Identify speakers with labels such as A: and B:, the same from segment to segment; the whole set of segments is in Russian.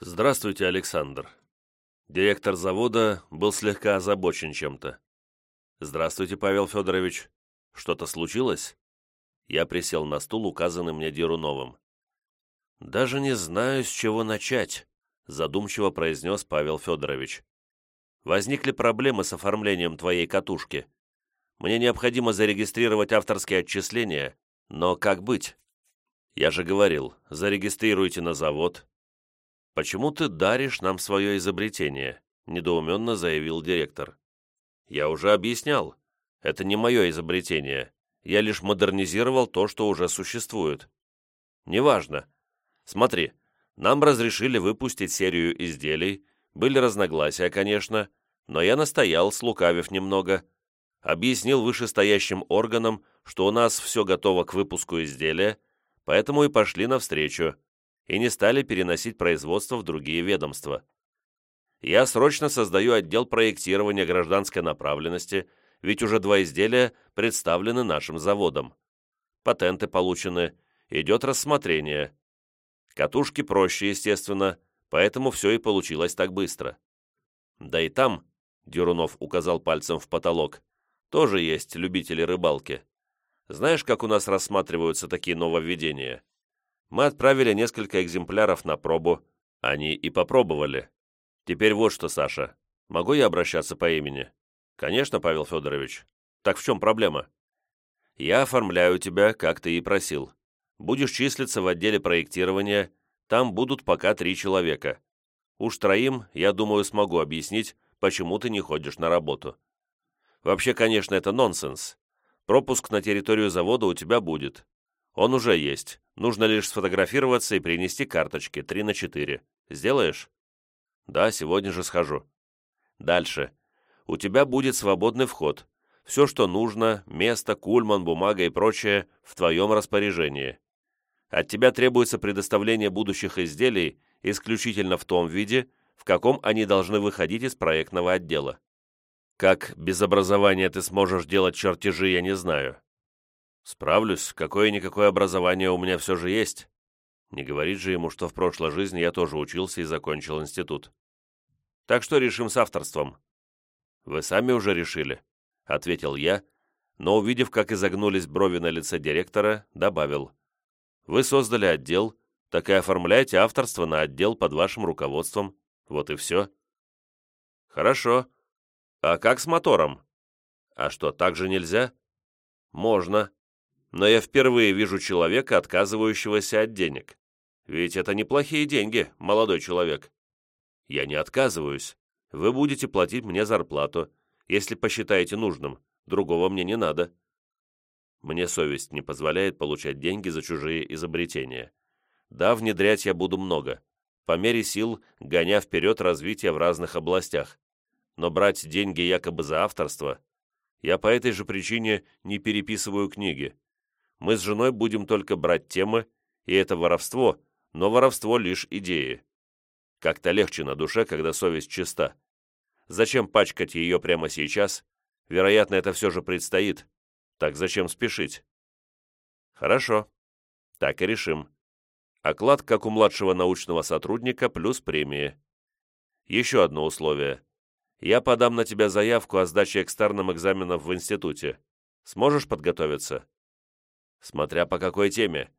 A: «Здравствуйте, Александр». Директор завода был слегка озабочен чем-то. «Здравствуйте, Павел Федорович. Что-то случилось?» Я присел на стул, указанный мне Деруновым. «Даже не знаю, с чего начать», — задумчиво произнес Павел Федорович. «Возникли проблемы с оформлением твоей катушки. Мне необходимо зарегистрировать авторские отчисления, но как быть? Я же говорил, зарегистрируйте на завод. Почему ты даришь нам свое изобретение? Недоуменно заявил директор. Я уже объяснял. Это не мое изобретение. Я лишь модернизировал то, что уже существует. Неважно. Смотри, нам разрешили выпустить серию изделий, были разногласия, конечно, но я настоял, слукавив немного, объяснил вышестоящим органам, что у нас все готово к выпуску изделия, поэтому и пошли навстречу, и не стали переносить производство в другие ведомства. Я срочно создаю отдел проектирования гражданской направленности, ведь уже два изделия представлены нашим заводом. Патенты получены, идет рассмотрение. Катушки проще, естественно, поэтому все и получилось так быстро. Да и там, Дюрунов указал пальцем в потолок, тоже есть любители рыбалки. Знаешь, как у нас рассматриваются такие нововведения? Мы отправили несколько экземпляров на пробу. Они и попробовали. Теперь вот что, Саша. Могу я обращаться по имени? Конечно, Павел Федорович. Так в чем проблема? Я оформляю тебя, как ты и просил. Будешь числиться в отделе проектирования, там будут пока три человека. Уж троим, я думаю, смогу объяснить, почему ты не ходишь на работу. Вообще, конечно, это нонсенс. Пропуск на территорию завода у тебя будет. Он уже есть. Нужно лишь сфотографироваться и принести карточки 3 на 4. Сделаешь? Да, сегодня же схожу. Дальше. У тебя будет свободный вход. Все, что нужно, место, кульман, бумага и прочее, в твоем распоряжении. От тебя требуется предоставление будущих изделий исключительно в том виде, в каком они должны выходить из проектного отдела. Как без образования ты сможешь делать чертежи, я не знаю. Справлюсь, какое-никакое образование у меня все же есть. Не говорит же ему, что в прошлой жизни я тоже учился и закончил институт. Так что решим с авторством. Вы сами уже решили, — ответил я, но, увидев, как изогнулись брови на лице директора, добавил. Вы создали отдел, так и оформляйте авторство на отдел под вашим руководством. Вот и все. Хорошо, «А как с мотором?» «А что, так же нельзя?» «Можно. Но я впервые вижу человека, отказывающегося от денег. Ведь это неплохие деньги, молодой человек». «Я не отказываюсь. Вы будете платить мне зарплату, если посчитаете нужным. Другого мне не надо». Мне совесть не позволяет получать деньги за чужие изобретения. Да, внедрять я буду много, по мере сил гоня вперед развитие в разных областях но брать деньги якобы за авторство я по этой же причине не переписываю книги. Мы с женой будем только брать темы, и это воровство, но воровство лишь идеи. Как-то легче на душе, когда совесть чиста. Зачем пачкать ее прямо сейчас? Вероятно, это все же предстоит. Так зачем спешить? Хорошо. Так и решим. Оклад, как у младшего научного сотрудника, плюс премии. Еще одно условие я подам на тебя заявку о сдаче экстерном экзаменов в институте. Сможешь подготовиться?» «Смотря по какой теме.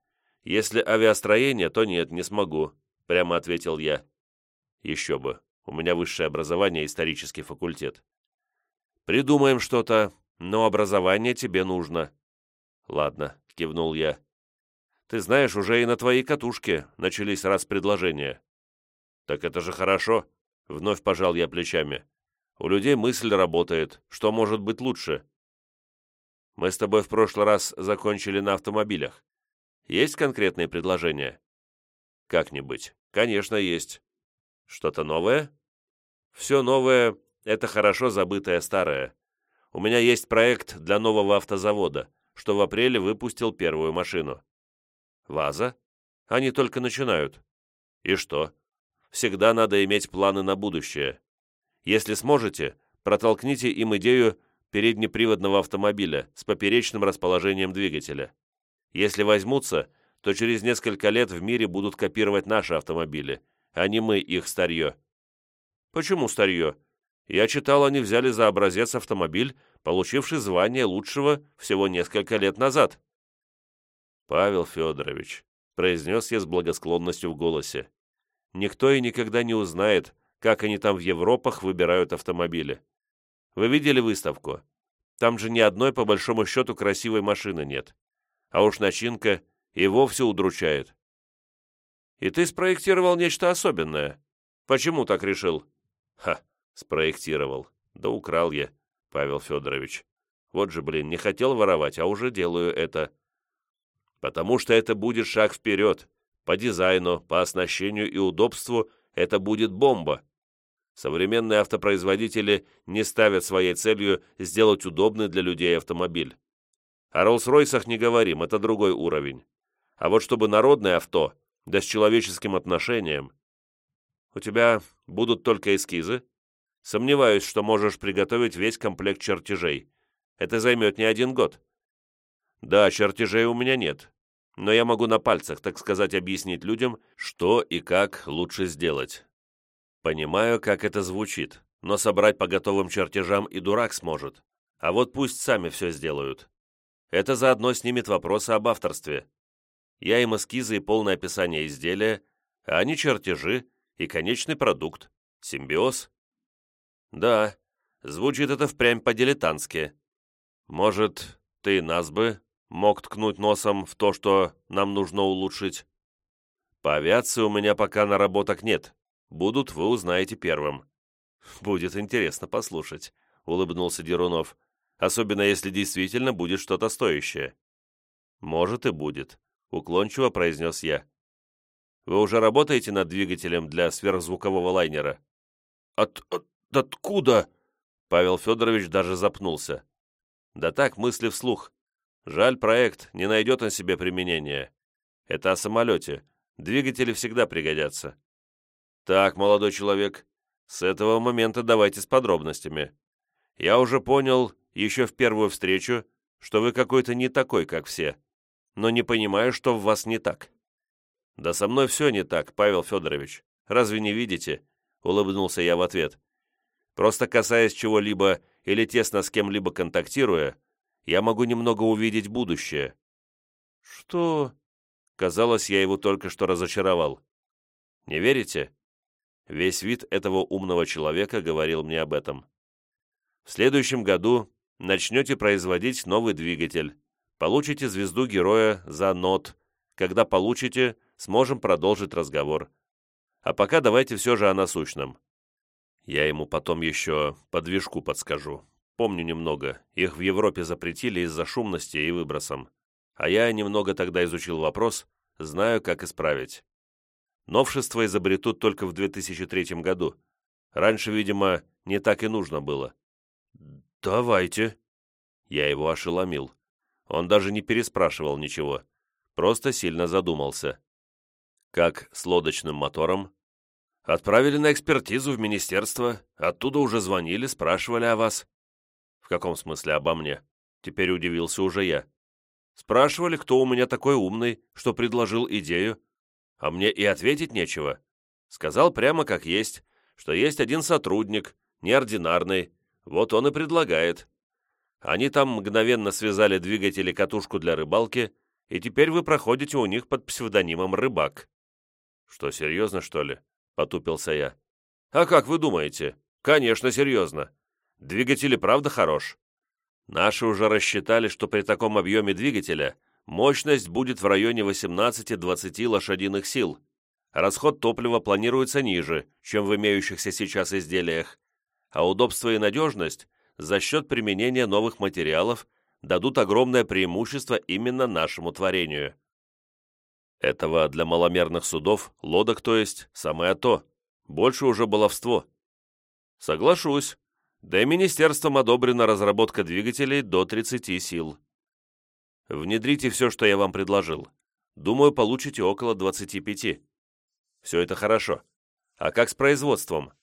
A: Если авиастроение, то нет, не смогу», — прямо ответил я. «Еще бы. У меня высшее образование, исторический факультет». «Придумаем что-то, но образование тебе нужно». «Ладно», — кивнул я. «Ты знаешь, уже и на твоей катушке начались раз предложения». «Так это же хорошо», — вновь пожал я плечами. У людей мысль работает. Что может быть лучше? Мы с тобой в прошлый раз закончили на автомобилях. Есть конкретные предложения? Как-нибудь. Конечно, есть. Что-то новое? Все новое — это хорошо забытое старое. У меня есть проект для нового автозавода, что в апреле выпустил первую машину. Ваза? Они только начинают. И что? Всегда надо иметь планы на будущее. Если сможете, протолкните им идею переднеприводного автомобиля с поперечным расположением двигателя. Если возьмутся, то через несколько лет в мире будут копировать наши автомобили, а не мы их старье». «Почему старье? Я читал, они взяли за образец автомобиль, получивший звание лучшего всего несколько лет назад». «Павел Федорович», — произнес я с благосклонностью в голосе, «никто и никогда не узнает, как они там в Европах выбирают автомобили. Вы видели выставку? Там же ни одной, по большому счету, красивой машины нет. А уж начинка и вовсе удручает. И ты спроектировал нечто особенное. Почему так решил? Ха, спроектировал. Да украл я, Павел Федорович. Вот же, блин, не хотел воровать, а уже делаю это. Потому что это будет шаг вперед. По дизайну, по оснащению и удобству это будет бомба. Современные автопроизводители не ставят своей целью сделать удобный для людей автомобиль. О Роллс-Ройсах не говорим, это другой уровень. А вот чтобы народное авто, да с человеческим отношением. У тебя будут только эскизы? Сомневаюсь, что можешь приготовить весь комплект чертежей. Это займет не один год. Да, чертежей у меня нет, но я могу на пальцах, так сказать, объяснить людям, что и как лучше сделать. Понимаю, как это звучит, но собрать по готовым чертежам и дурак сможет. А вот пусть сами все сделают. Это заодно снимет вопросы об авторстве. Я им эскизы и полное описание изделия, а они чертежи и конечный продукт. Симбиоз. Да, звучит это впрямь по-дилетантски. Может, ты нас бы мог ткнуть носом в то, что нам нужно улучшить? По авиации у меня пока наработок нет, Будут, вы узнаете первым». «Будет интересно послушать», — улыбнулся Дерунов. «Особенно, если действительно будет что-то стоящее». «Может и будет», — уклончиво произнес я. «Вы уже работаете над двигателем для сверхзвукового лайнера?» «От... от откуда?» Павел Федорович даже запнулся. «Да так, мысли вслух. Жаль, проект не найдет он себе применения. Это о самолете. Двигатели всегда пригодятся. «Так, молодой человек, с этого момента давайте с подробностями. Я уже понял еще в первую встречу, что вы какой-то не такой, как все, но не понимаю, что в вас не так». «Да со мной все не так, Павел Федорович. Разве не видите?» — улыбнулся я в ответ. «Просто касаясь чего-либо или тесно с кем-либо контактируя, я могу немного увидеть будущее». «Что?» Казалось, я его только что разочаровал. «Не верите? Весь вид этого умного человека говорил мне об этом. В следующем году начнете производить новый двигатель, получите звезду героя за нот. Когда получите, сможем продолжить разговор. А пока давайте все же о насущном. Я ему потом еще подвижку подскажу. Помню немного, их в Европе запретили из-за шумности и выбросом. А я немного тогда изучил вопрос, знаю, как исправить. Новшества изобретут только в 2003 году. Раньше, видимо, не так и нужно было. «Давайте». Я его ошеломил. Он даже не переспрашивал ничего, просто сильно задумался. Как с лодочным мотором? Отправили на экспертизу в министерство, оттуда уже звонили, спрашивали о вас. В каком смысле обо мне? Теперь удивился уже я. Спрашивали, кто у меня такой умный, что предложил идею, а мне и ответить нечего. Сказал прямо как есть, что есть один сотрудник, неординарный, вот он и предлагает. Они там мгновенно связали двигатели катушку для рыбалки, и теперь вы проходите у них под псевдонимом «Рыбак». «Что, серьезно, что ли?» — потупился я. «А как вы думаете? Конечно, серьезно. Двигатель и правда хорош. Наши уже рассчитали, что при таком объеме двигателя Мощность будет в районе 18-20 лошадиных сил. Расход топлива планируется ниже, чем в имеющихся сейчас изделиях, а удобство и надежность за счет применения новых материалов дадут огромное преимущество именно нашему творению. Этого для маломерных судов, лодок то есть, самое то. Больше уже баловство. Соглашусь. Да и министерством одобрена разработка двигателей до 30 сил. Внедрите все, что я вам предложил. Думаю, получите около 25. Все это хорошо. А как с производством?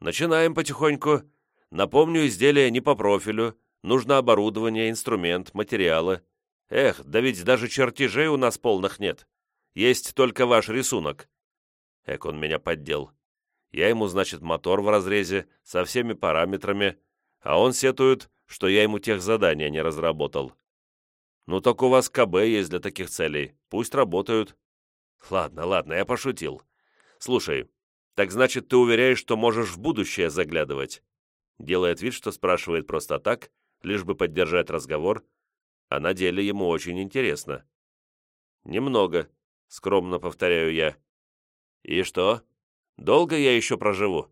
A: Начинаем потихоньку. Напомню, изделия не по профилю. Нужно оборудование, инструмент, материалы. Эх, да ведь даже чертежей у нас полных нет. Есть только ваш рисунок. Эк, он меня поддел. Я ему, значит, мотор в разрезе, со всеми параметрами, а он сетует, что я ему тех задания не разработал. Ну так у вас КБ есть для таких целей, пусть работают. Ладно, ладно, я пошутил. Слушай, так значит, ты уверяешь, что можешь в будущее заглядывать? Делает вид, что спрашивает просто так, лишь бы поддержать разговор, а на деле ему очень интересно. «Немного», — скромно повторяю я. «И что? Долго я еще проживу?»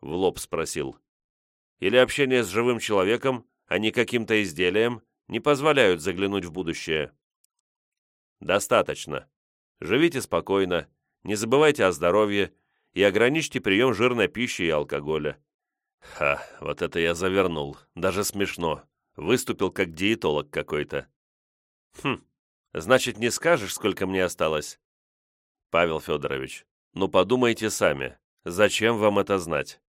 A: В лоб спросил. «Или общение с живым человеком, а не каким-то изделием, не позволяют заглянуть в будущее?» «Достаточно. Живите спокойно, не забывайте о здоровье и ограничьте прием жирной пищи и алкоголя». Ха, вот это я завернул, даже смешно. Выступил как диетолог какой-то. Хм, значит, не скажешь, сколько мне осталось? Павел Федорович, ну подумайте сами, зачем вам это знать?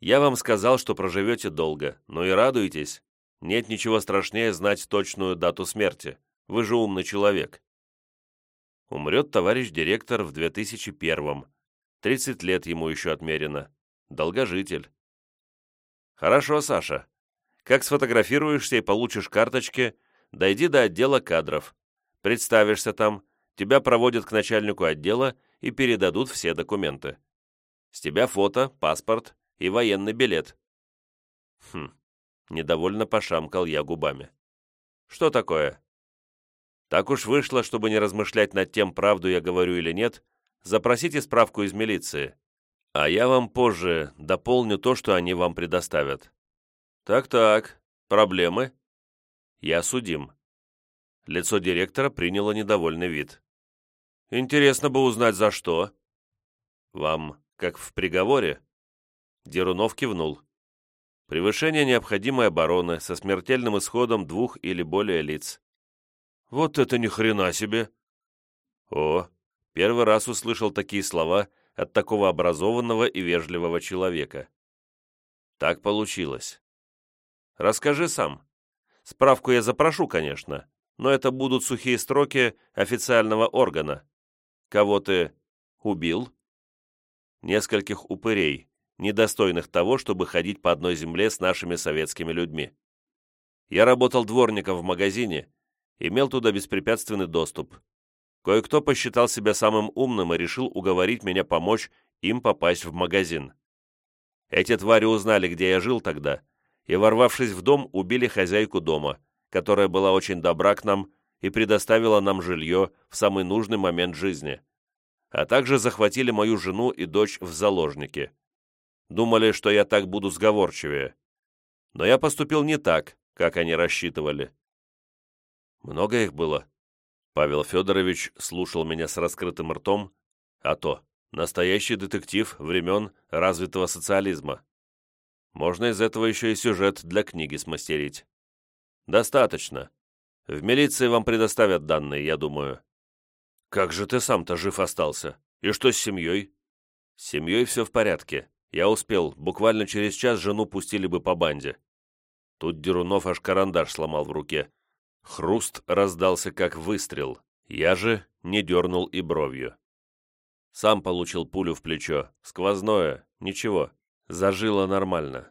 A: Я вам сказал, что проживете долго, ну и радуйтесь. Нет ничего страшнее знать точную дату смерти. Вы же умный человек. Умрет товарищ директор в 2001-м. 30 лет ему еще отмерено. Долгожитель. Хорошо, Саша. Как сфотографируешься и получишь карточки, дойди до отдела кадров. Представишься там, тебя проводят к начальнику отдела и передадут все документы. С тебя фото, паспорт и военный билет. Хм, недовольно пошамкал я губами. Что такое? Так уж вышло, чтобы не размышлять над тем, правду я говорю или нет, запросите справку из милиции. А я вам позже дополню то, что они вам предоставят. «Так-так, проблемы?» «Я судим». Лицо директора приняло недовольный вид. «Интересно бы узнать, за что». «Вам, как в приговоре?» Дерунов кивнул. «Превышение необходимой обороны со смертельным исходом двух или более лиц». «Вот это ни хрена себе!» «О, первый раз услышал такие слова от такого образованного и вежливого человека». «Так получилось. Расскажи сам. Справку я запрошу, конечно, но это будут сухие строки официального органа. Кого ты убил? Нескольких упырей, недостойных того, чтобы ходить по одной земле с нашими советскими людьми. Я работал дворником в магазине, имел туда беспрепятственный доступ. Кое-кто посчитал себя самым умным и решил уговорить меня помочь им попасть в магазин. Эти твари узнали, где я жил тогда, и, ворвавшись в дом, убили хозяйку дома, которая была очень добра к нам и предоставила нам жилье в самый нужный момент жизни, а также захватили мою жену и дочь в заложники. Думали, что я так буду сговорчивее. Но я поступил не так, как они рассчитывали. Много их было. Павел Федорович слушал меня с раскрытым ртом, а то настоящий детектив времен развитого социализма. Можно из этого еще и сюжет для книги смастерить. Достаточно. В милиции вам предоставят данные, я думаю. Как же ты сам-то жив остался? И что с семьей? С семьей все в порядке. Я успел, буквально через час жену пустили бы по банде. Тут Дерунов аж карандаш сломал в руке. Хруст раздался, как выстрел. Я же не дернул и бровью. Сам получил пулю в плечо. Сквозное. Ничего. Зажило нормально.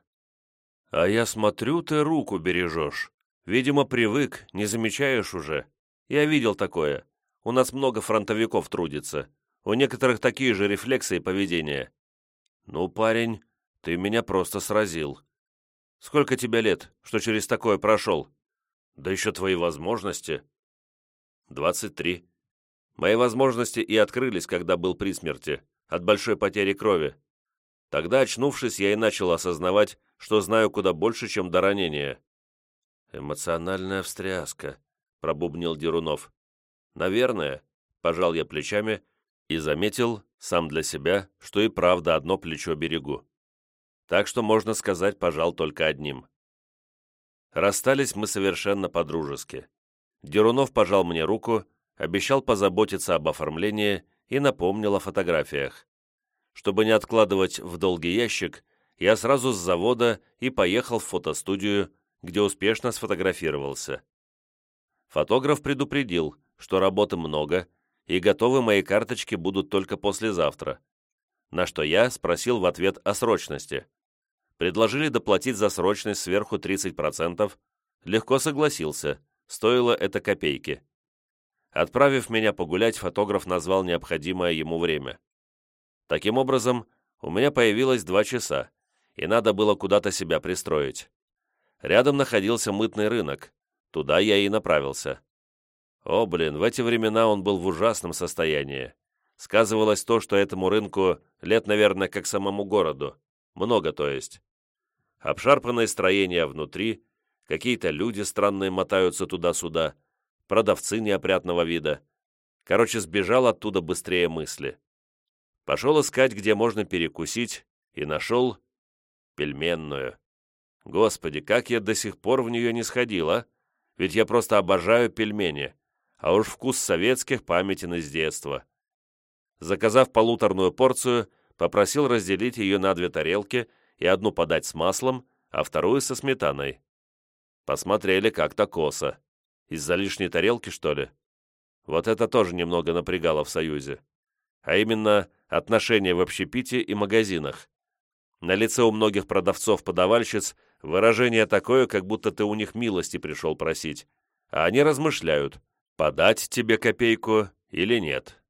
A: А я смотрю, ты руку бережешь. Видимо, привык, не замечаешь уже. Я видел такое. У нас много фронтовиков трудится. У некоторых такие же рефлексы и поведение. Ну, парень, ты меня просто сразил. Сколько тебе лет, что через такое прошел? Да еще твои возможности. Двадцать три. Мои возможности и открылись, когда был при смерти, от большой потери крови. Тогда, очнувшись, я и начал осознавать, что знаю куда больше, чем до ранения. «Эмоциональная встряска», — пробубнил Дерунов. «Наверное», — пожал я плечами и заметил, сам для себя, что и правда одно плечо берегу. Так что, можно сказать, пожал только одним. Расстались мы совершенно по-дружески. Дерунов пожал мне руку, обещал позаботиться об оформлении и напомнил о фотографиях. Чтобы не откладывать в долгий ящик, я сразу с завода и поехал в фотостудию, где успешно сфотографировался. Фотограф предупредил, что работы много, и готовы мои карточки будут только послезавтра. на что я спросил в ответ о срочности. Предложили доплатить за срочность сверху 30%, легко согласился, стоило это копейки. Отправив меня погулять, фотограф назвал необходимое ему время. Таким образом, у меня появилось два часа, и надо было куда-то себя пристроить. Рядом находился мытный рынок, туда я и направился. О, блин, в эти времена он был в ужасном состоянии. Сказывалось то, что этому рынку лет, наверное, как самому городу. Много, то есть. Обшарпанные строения внутри, какие-то люди странные мотаются туда-сюда, продавцы неопрятного вида. Короче, сбежал оттуда быстрее мысли. Пошел искать, где можно перекусить, и нашел пельменную. Господи, как я до сих пор в нее не сходил, а? Ведь я просто обожаю пельмени а уж вкус советских памятен из детства. Заказав полуторную порцию, попросил разделить ее на две тарелки и одну подать с маслом, а вторую со сметаной. Посмотрели как-то косо. Из-за лишней тарелки, что ли? Вот это тоже немного напрягало в Союзе. А именно, отношения в общепите и магазинах. На лице у многих продавцов-подавальщиц выражение такое, как будто ты у них милости пришел просить, а они размышляют – подать тебе копейку или нет.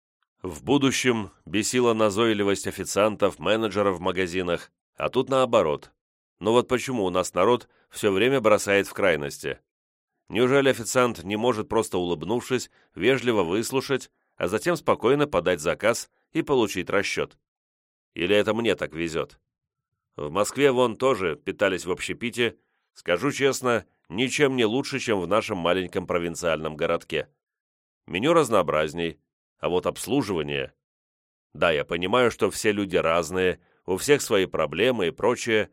A: В будущем бесила назойливость официантов, менеджеров в магазинах, а тут наоборот. Но вот почему у нас народ все время бросает в крайности? Неужели официант не может просто улыбнувшись, вежливо выслушать, а затем спокойно подать заказ и получить расчет? Или это мне так везет? В Москве вон тоже питались в общепите, скажу честно, ничем не лучше, чем в нашем маленьком провинциальном городке. Меню разнообразней, а вот обслуживание... Да, я понимаю, что все люди разные, у всех свои проблемы и прочее,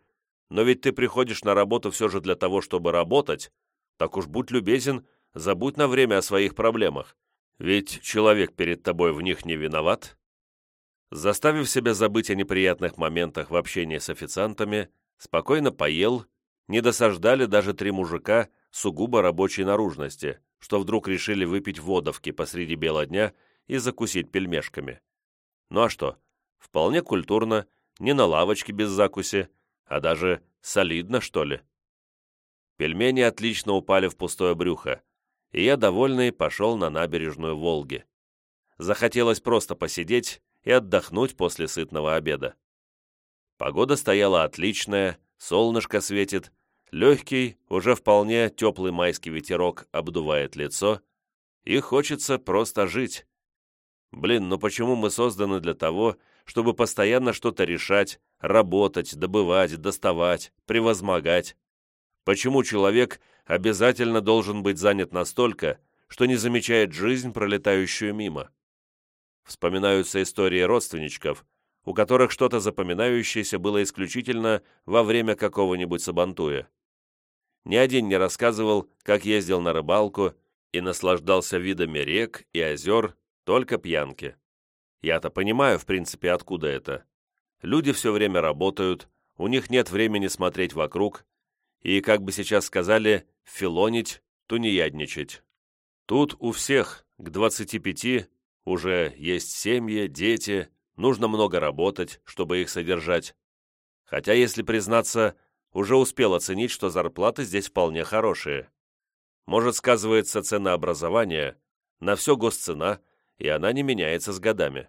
A: но ведь ты приходишь на работу все же для того, чтобы работать, так уж будь любезен, забудь на время о своих проблемах, ведь человек перед тобой в них не виноват. Заставив себя забыть о неприятных моментах в общении с официантами, спокойно поел, не досаждали даже три мужика сугубо рабочей наружности – что вдруг решили выпить водовки посреди бела дня и закусить пельмешками. Ну а что, вполне культурно, не на лавочке без закуси, а даже солидно, что ли. Пельмени отлично упали в пустое брюхо, и я, довольный, пошел на набережную Волги. Захотелось просто посидеть и отдохнуть после сытного обеда. Погода стояла отличная, солнышко светит, Легкий, уже вполне теплый майский ветерок обдувает лицо, и хочется просто жить. Блин, ну почему мы созданы для того, чтобы постоянно что-то решать, работать, добывать, доставать, превозмогать? Почему человек обязательно должен быть занят настолько, что не замечает жизнь, пролетающую мимо? Вспоминаются истории родственничков, у которых что-то запоминающееся было исключительно во время какого-нибудь сабантуя. Ни один не рассказывал, как ездил на рыбалку и наслаждался видами рек и озер, только пьянки. Я-то понимаю, в принципе, откуда это. Люди все время работают, у них нет времени смотреть вокруг, и, как бы сейчас сказали, филонить, тунеядничать. Тут у всех к 25 уже есть семьи, дети, нужно много работать, чтобы их содержать. Хотя, если признаться, уже успел оценить, что зарплаты здесь вполне хорошие. Может, сказывается ценообразование, на все госцена, и она не меняется с годами.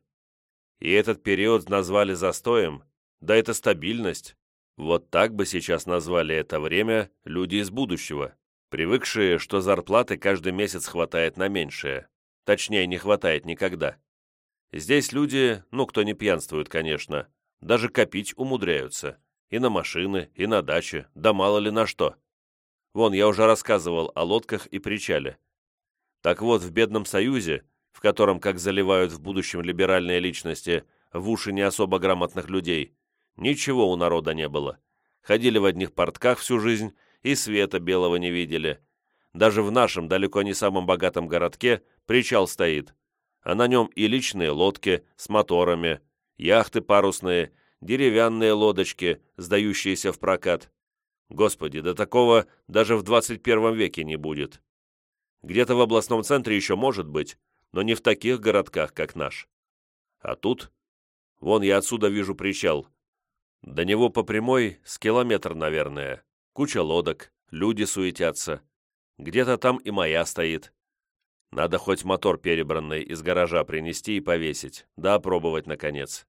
A: И этот период назвали застоем, да это стабильность. Вот так бы сейчас назвали это время люди из будущего, привыкшие, что зарплаты каждый месяц хватает на меньшее. Точнее, не хватает никогда. Здесь люди, ну, кто не пьянствует, конечно, даже копить умудряются. И на машины, и на дачи, да мало ли на что. Вон, я уже рассказывал о лодках и причале. Так вот, в Бедном Союзе, в котором, как заливают в будущем либеральные личности, в уши не особо грамотных людей, ничего у народа не было. Ходили в одних портках всю жизнь и света белого не видели. Даже в нашем, далеко не самом богатом городке, причал стоит, а на нем и личные лодки с моторами, яхты парусные деревянные лодочки, сдающиеся в прокат. Господи, до такого даже в 21 веке не будет. Где-то в областном центре еще может быть, но не в таких городках, как наш. А тут... Вон я отсюда вижу причал. До него по прямой с километр, наверное. Куча лодок, люди суетятся. Где-то там и моя стоит. Надо хоть мотор перебранный из гаража принести и повесить, да опробовать, наконец.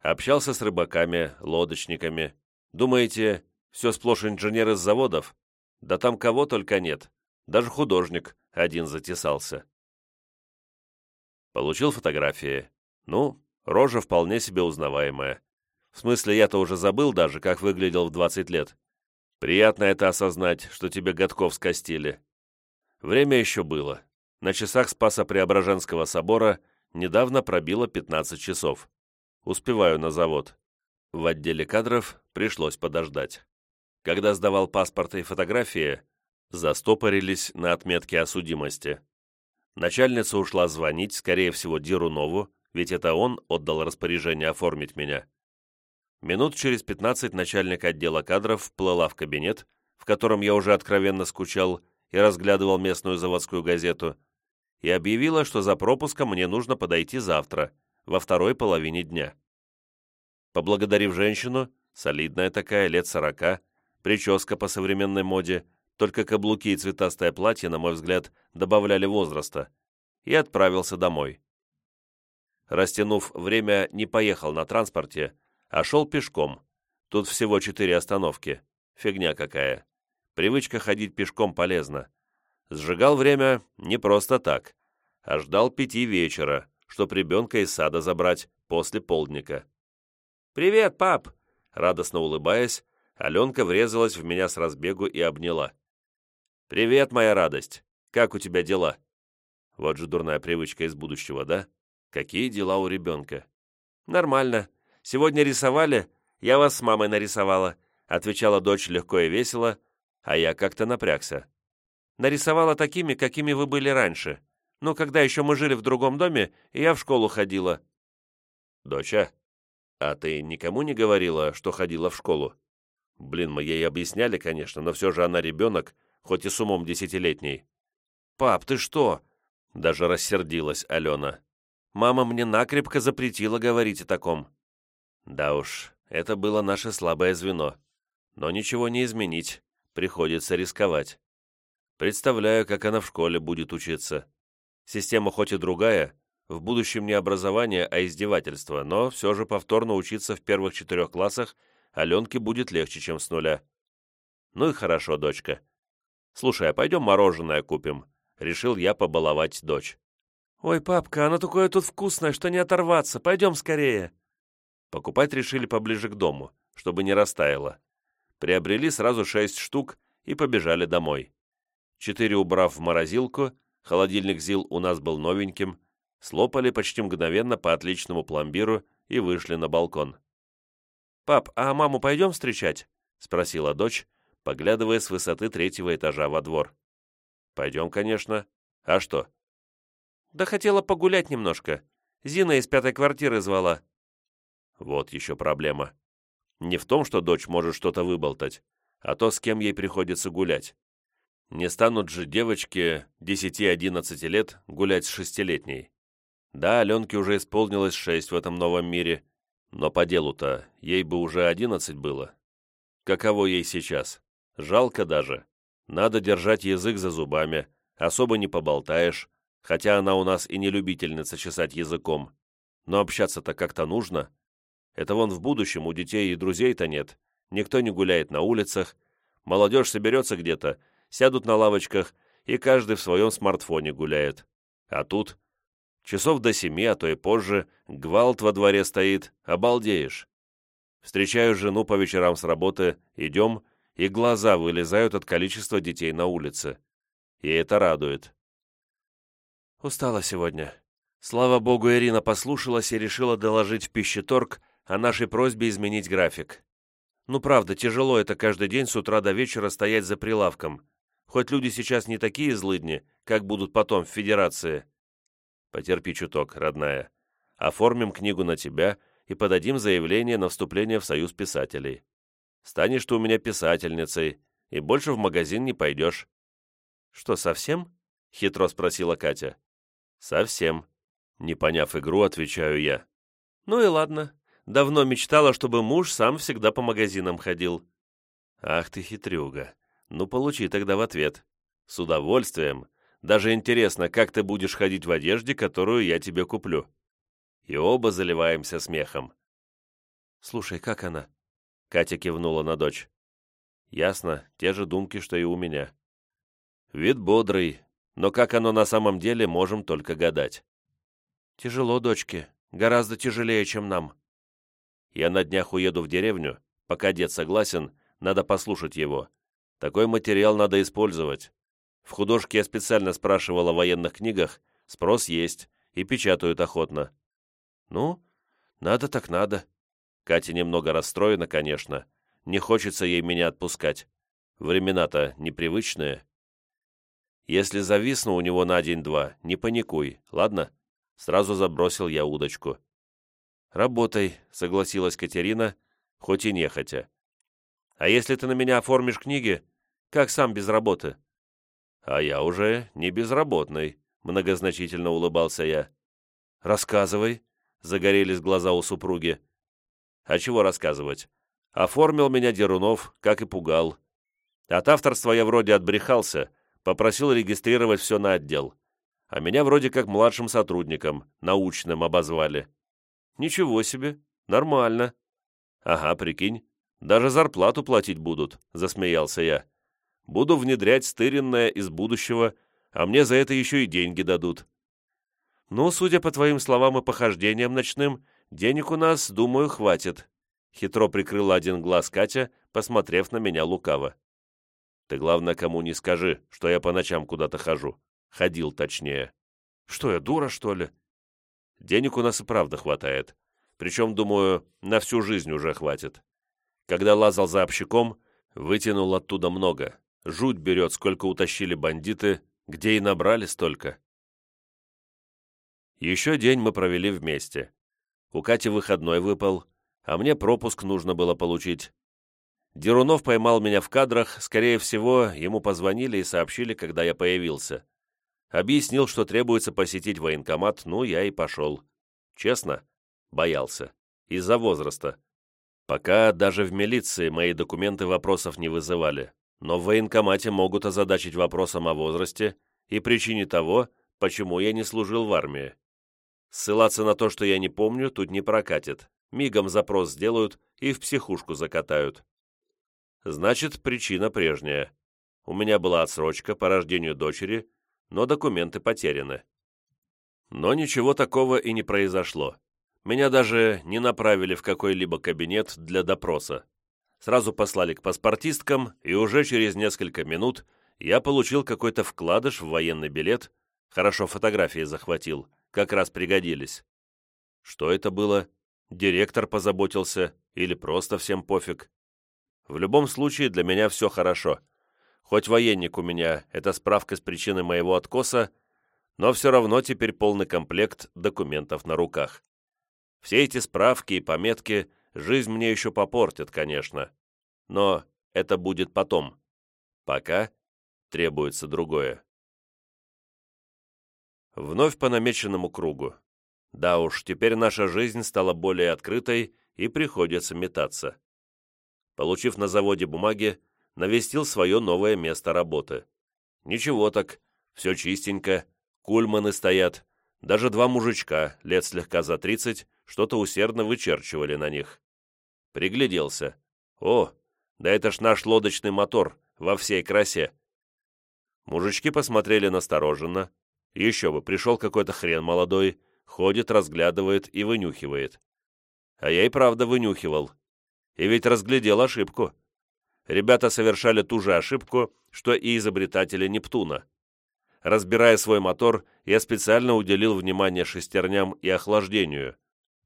A: Общался с рыбаками, лодочниками. Думаете, все сплошь инженеры с заводов? Да там кого только нет. Даже художник один затесался. Получил фотографии. Ну, рожа вполне себе узнаваемая. В смысле, я-то уже забыл даже, как выглядел в 20 лет. Приятно это осознать, что тебе годков скостили. Время еще было. На часах Спаса-Преображенского собора недавно пробило 15 часов. Успеваю на завод. В отделе кадров пришлось подождать. Когда сдавал паспорт и фотографии, застопорились на отметке о судимости. Начальница ушла звонить, скорее всего, Дирунову, ведь это он отдал распоряжение оформить меня. Минут через пятнадцать начальник отдела кадров вплыла в кабинет, в котором я уже откровенно скучал и разглядывал местную заводскую газету, и объявила, что за пропуском мне нужно подойти завтра, во второй половине дня. Поблагодарив женщину, солидная такая, лет сорока, прическа по современной моде, только каблуки и цветастое платье, на мой взгляд, добавляли возраста, и отправился домой. Растянув время, не поехал на транспорте, а шел пешком. Тут всего четыре остановки. Фигня какая. Привычка ходить пешком полезна. Сжигал время не просто так, а ждал пяти вечера, чтоб ребенка из сада забрать после полдника. «Привет, пап!» Радостно улыбаясь, Аленка врезалась в меня с разбегу и обняла. «Привет, моя радость! Как у тебя дела?» Вот же дурная привычка из будущего, да? Какие дела у ребенка? «Нормально. Сегодня рисовали? Я вас с мамой нарисовала», отвечала дочь легко и весело, а я как-то напрягся. «Нарисовала такими, какими вы были раньше. Ну, когда еще мы жили в другом доме, и я в школу ходила». «Доча, а ты никому не говорила, что ходила в школу?» Блин, мы ей объясняли, конечно, но все же она ребенок, хоть и с умом десятилетней. «Пап, ты что?» Даже рассердилась Алена. «Мама мне накрепко запретила говорить о таком». Да уж, это было наше слабое звено. Но ничего не изменить, приходится рисковать. Представляю, как она в школе будет учиться. Система хоть и другая, в будущем не образование, а издевательство, но все же повторно учиться в первых четырех классах Аленке будет легче, чем с нуля. Ну и хорошо, дочка. «Слушай, а пойдем мороженое купим?» Решил я побаловать дочь. «Ой, папка, оно такое тут вкусное, что не оторваться. Пойдем скорее». Покупать решили поближе к дому, чтобы не растаяло. Приобрели сразу шесть штук и побежали домой. Четыре убрав в морозилку, холодильник ЗИЛ у нас был новеньким, слопали почти мгновенно по отличному пломбиру и вышли на балкон. «Пап, а маму пойдем встречать?» — спросила дочь, поглядывая с высоты третьего этажа во двор. «Пойдем, конечно. А что?» «Да хотела погулять немножко. Зина из пятой квартиры звала». Вот еще проблема. Не в том, что дочь может что-то выболтать, а то, с кем ей приходится гулять. Не станут же девочки 10-11 лет гулять с шестилетней. Да, Аленке уже исполнилось шесть в этом новом мире, но по делу-то ей бы уже одиннадцать было. Каково ей сейчас? Жалко даже. Надо держать язык за зубами, особо не поболтаешь, хотя она у нас и не любительница чесать языком. Но общаться-то как-то нужно. Это вон в будущем у детей и друзей-то нет. Никто не гуляет на улицах. Молодежь соберется где-то, сядут на лавочках, и каждый в своем смартфоне гуляет. А тут часов до семи, а то и позже, гвалт во дворе стоит, обалдеешь. Встречаю жену по вечерам с работы, идем, и глаза вылезают от количества детей на улице. И это радует. Устала сегодня. Слава богу, Ирина послушалась и решила доложить в пищеторг о нашей просьбе изменить график. Ну правда, тяжело это каждый день с утра до вечера стоять за прилавком. Хоть люди сейчас не такие злыдни, как будут потом в Федерации. Потерпи чуток, родная. Оформим книгу на тебя и подадим заявление на вступление в Союз писателей. Станешь ты у меня писательницей, и больше в магазин не пойдешь». «Что, совсем?» — хитро спросила Катя. «Совсем». Не поняв игру, отвечаю я. Ну и ладно. Давно мечтала, чтобы муж сам всегда по магазинам ходил. Ах ты хитрюга. Ну, получи тогда в ответ. С удовольствием. Даже интересно, как ты будешь ходить в одежде, которую я тебе куплю. И оба заливаемся смехом. Слушай, как она? Катя кивнула на дочь. Ясно, те же думки, что и у меня. Вид бодрый, но как оно на самом деле, можем только гадать. Тяжело, дочке, гораздо тяжелее, чем нам. Я на днях уеду в деревню, пока дед согласен, надо послушать его. Такой материал надо использовать. В художке я специально спрашивал о военных книгах, спрос есть, и печатают охотно. Ну, надо так надо. Катя немного расстроена, конечно. Не хочется ей меня отпускать. Времена-то непривычные. Если зависну у него на день-два, не паникуй, ладно? Сразу забросил я удочку. «Работай», — согласилась Катерина, хоть и нехотя. «А если ты на меня оформишь книги, как сам без работы?» «А я уже не безработный», — многозначительно улыбался я. «Рассказывай», — загорелись глаза у супруги. «А чего рассказывать? Оформил меня Дерунов, как и пугал. От авторства я вроде отбрехался, попросил регистрировать все на отдел. А меня вроде как младшим сотрудником, научным обозвали. Ничего себе, нормально. Ага, прикинь, даже зарплату платить будут, засмеялся я. Буду внедрять стыренное из будущего, а мне за это еще и деньги дадут. Ну, судя по твоим словам и похождениям ночным, денег у нас, думаю, хватит. Хитро прикрыла один глаз Катя, посмотрев на меня лукаво. Ты, главное, кому не скажи, что я по ночам куда-то хожу. Ходил, точнее. Что я, дура, что ли? Денег у нас и правда хватает. Причем, думаю, на всю жизнь уже хватит. Когда лазал за общаком, вытянул оттуда много. Жуть берет, сколько утащили бандиты, где и набрали столько. Еще день мы провели вместе. У Кати выходной выпал, а мне пропуск нужно было получить. Дерунов поймал меня в кадрах, скорее всего, ему позвонили и сообщили, когда я появился. Объяснил, что требуется посетить военкомат, ну, я и пошел. Честно, боялся. Из-за возраста. Пока даже в милиции мои документы вопросов не вызывали, но в военкомате могут озадачить вопросом о возрасте и причине того, почему я не служил в армии. Ссылаться на то, что я не помню, тут не прокатит. Мигом запрос сделают и в психушку закатают. Значит, причина прежняя. У меня была отсрочка по рождению дочери, но документы потеряны. Но ничего такого и не произошло. Меня даже не направили в какой-либо кабинет для допроса. Сразу послали к паспортисткам, и уже через несколько минут я получил какой-то вкладыш в военный билет, хорошо фотографии захватил, как раз пригодились. Что это было? Директор позаботился или просто всем пофиг? В любом случае для меня все хорошо — Хоть военник у меня, это справка с причины моего откоса, но все равно теперь полный комплект документов на руках. Все эти справки и пометки жизнь мне еще попортят, конечно. Но это будет потом. Пока требуется другое. Вновь по намеченному кругу. Да уж, теперь наша жизнь стала более открытой и приходится метаться. Получив на заводе бумаги, навестил свое новое место работы. Ничего так, все чистенько, кульманы стоят, даже два мужичка, лет слегка за тридцать, что-то усердно вычерчивали на них. Пригляделся. О, да это ж наш лодочный мотор во всей красе. Мужички посмотрели настороженно. Еще бы, пришел какой-то хрен молодой, ходит, разглядывает и вынюхивает. А я и правда вынюхивал. И ведь разглядел ошибку ребята совершали ту же ошибку, что и изобретатели Нептуна. Разбирая свой мотор, я специально уделил внимание шестерням и охлаждению,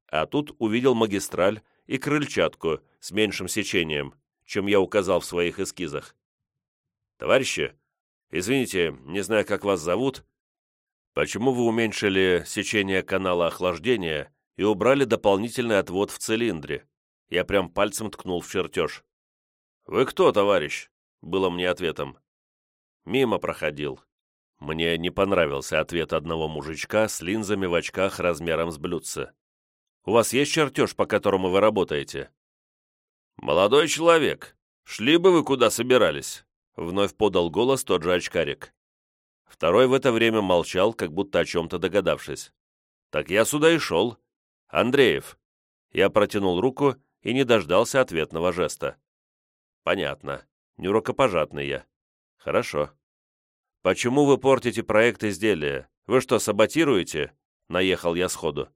A: а тут увидел магистраль и крыльчатку с меньшим сечением, чем я указал в своих эскизах. «Товарищи, извините, не знаю, как вас зовут. Почему вы уменьшили сечение канала охлаждения и убрали дополнительный отвод в цилиндре?» Я прям пальцем ткнул в чертеж. «Вы кто, товарищ?» — было мне ответом. «Мимо проходил». Мне не понравился ответ одного мужичка с линзами в очках размером с блюдце. У вас есть чертеж, по которому вы работаете?» «Молодой человек, шли бы вы куда собирались?» Вновь подал голос тот же очкарик. Второй в это время молчал, как будто о чем-то догадавшись. «Так я сюда и шел. Андреев». Я протянул руку и не дождался ответного жеста. «Понятно. Не рукопожатный я. Хорошо. Почему вы портите проект изделия? Вы что, саботируете?» Наехал я сходу.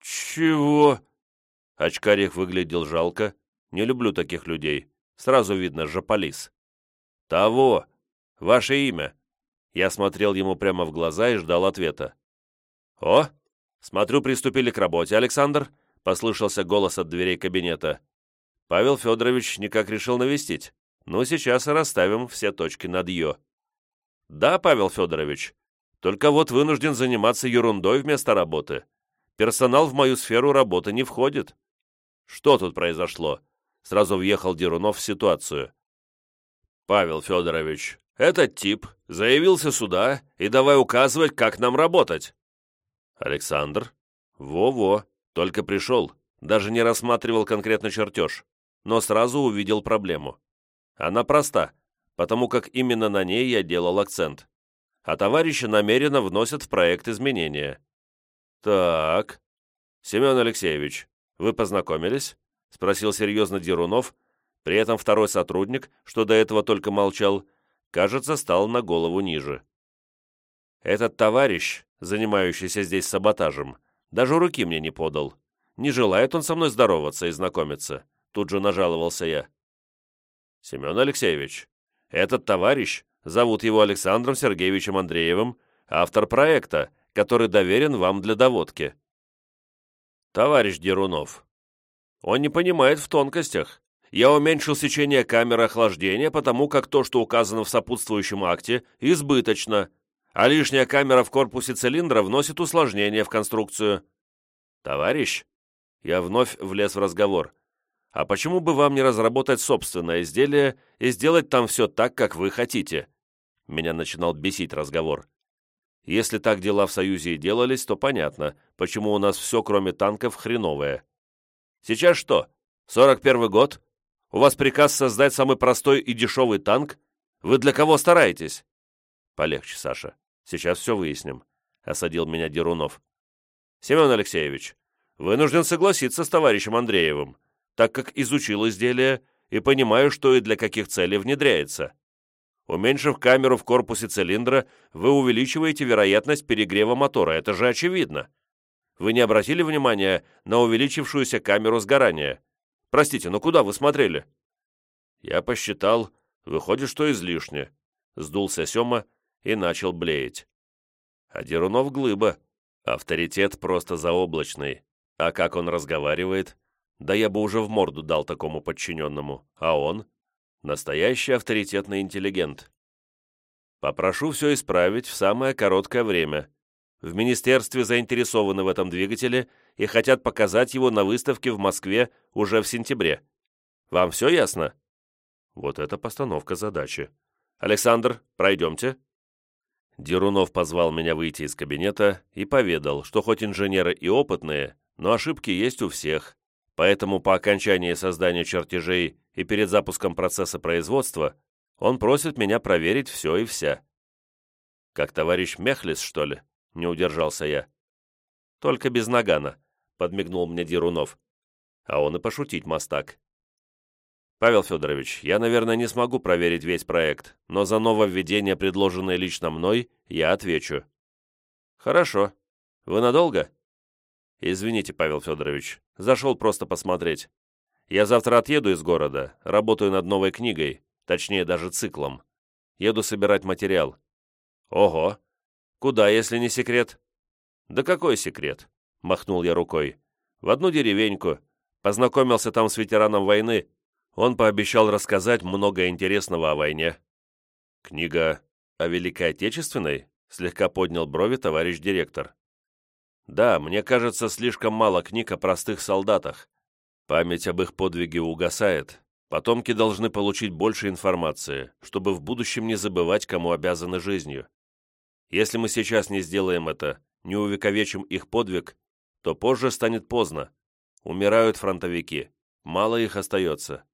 A: «Чего?» Очкарик выглядел жалко. Не люблю таких людей. Сразу видно, жополис. «Того! Ваше имя!» Я смотрел ему прямо в глаза и ждал ответа. «О, смотрю, приступили к работе, Александр», — послышался голос от дверей кабинета. Павел Федорович никак решил навестить. Ну, сейчас и расставим все точки над «ё». «Да, Павел Федорович, только вот вынужден заниматься ерундой вместо работы. Персонал в мою сферу работы не входит». «Что тут произошло?» Сразу въехал Дерунов в ситуацию. «Павел Федорович, этот тип заявился сюда и давай указывать, как нам работать». «Александр?» «Во-во, только пришел, даже не рассматривал конкретно чертеж, но сразу увидел проблему. Она проста, потому как именно на ней я делал акцент. А товарищи намеренно вносят в проект изменения». «Так...» «Семен Алексеевич, вы познакомились?» — спросил серьезно Дерунов, при этом второй сотрудник, что до этого только молчал, кажется, стал на голову ниже. Этот товарищ, занимающийся здесь саботажем, даже руки мне не подал. Не желает он со мной здороваться и знакомиться. Тут же нажаловался я. Семен Алексеевич, этот товарищ, зовут его Александром Сергеевичем Андреевым, автор проекта, который доверен вам для доводки. Товарищ Дерунов, он не понимает в тонкостях. Я уменьшил сечение камеры охлаждения, потому как то, что указано в сопутствующем акте, избыточно, а лишняя камера в корпусе цилиндра вносит усложнение в конструкцию. Товарищ, я вновь влез в разговор. А почему бы вам не разработать собственное изделие и сделать там все так, как вы хотите? Меня начинал бесить разговор. Если так дела в Союзе и делались, то понятно, почему у нас все, кроме танков, хреновое. Сейчас что, 41 год? У вас приказ создать самый простой и дешевый танк? Вы для кого стараетесь?» «Полегче, Саша. Сейчас все выясним», — осадил меня Дерунов. «Семен Алексеевич, вынужден согласиться с товарищем Андреевым, так как изучил изделие и понимаю, что и для каких целей внедряется. Уменьшив камеру в корпусе цилиндра, вы увеличиваете вероятность перегрева мотора, это же очевидно. Вы не обратили внимания на увеличившуюся камеру сгорания? Простите, но куда вы смотрели?» Я посчитал, выходит, что излишне. Сдулся Сема и начал блеять. А Дерунов глыба. Авторитет просто заоблачный. А как он разговаривает? Да я бы уже в морду дал такому подчиненному. А он? Настоящий авторитетный интеллигент. Попрошу все исправить в самое короткое время. В министерстве заинтересованы в этом двигателе и хотят показать его на выставке в Москве уже в сентябре. Вам все ясно? Вот это постановка задачи. Александр, пройдемте. Дерунов позвал меня выйти из кабинета и поведал, что хоть инженеры и опытные, но ошибки есть у всех, поэтому по окончании создания чертежей и перед запуском процесса производства он просит меня проверить все и вся. Как товарищ Мехлис, что ли? не удержался я. «Только без нагана», — подмигнул мне Дерунов. А он и пошутить мастак. «Павел Федорович, я, наверное, не смогу проверить весь проект, но за нововведение, предложенное лично мной, я отвечу». «Хорошо. Вы надолго?» «Извините, Павел Федорович, зашел просто посмотреть. Я завтра отъеду из города, работаю над новой книгой, точнее даже циклом. Еду собирать материал». «Ого! «Куда, если не секрет?» «Да какой секрет?» — махнул я рукой. «В одну деревеньку. Познакомился там с ветераном войны. Он пообещал рассказать много интересного о войне». «Книга о Великой Отечественной?» — слегка поднял брови товарищ директор. «Да, мне кажется, слишком мало книг о простых солдатах. Память об их подвиге угасает. Потомки должны получить больше информации, чтобы в будущем не забывать, кому обязаны жизнью. Если мы сейчас не сделаем это, не увековечим их подвиг, то позже станет поздно. Умирают фронтовики. Мало их остается.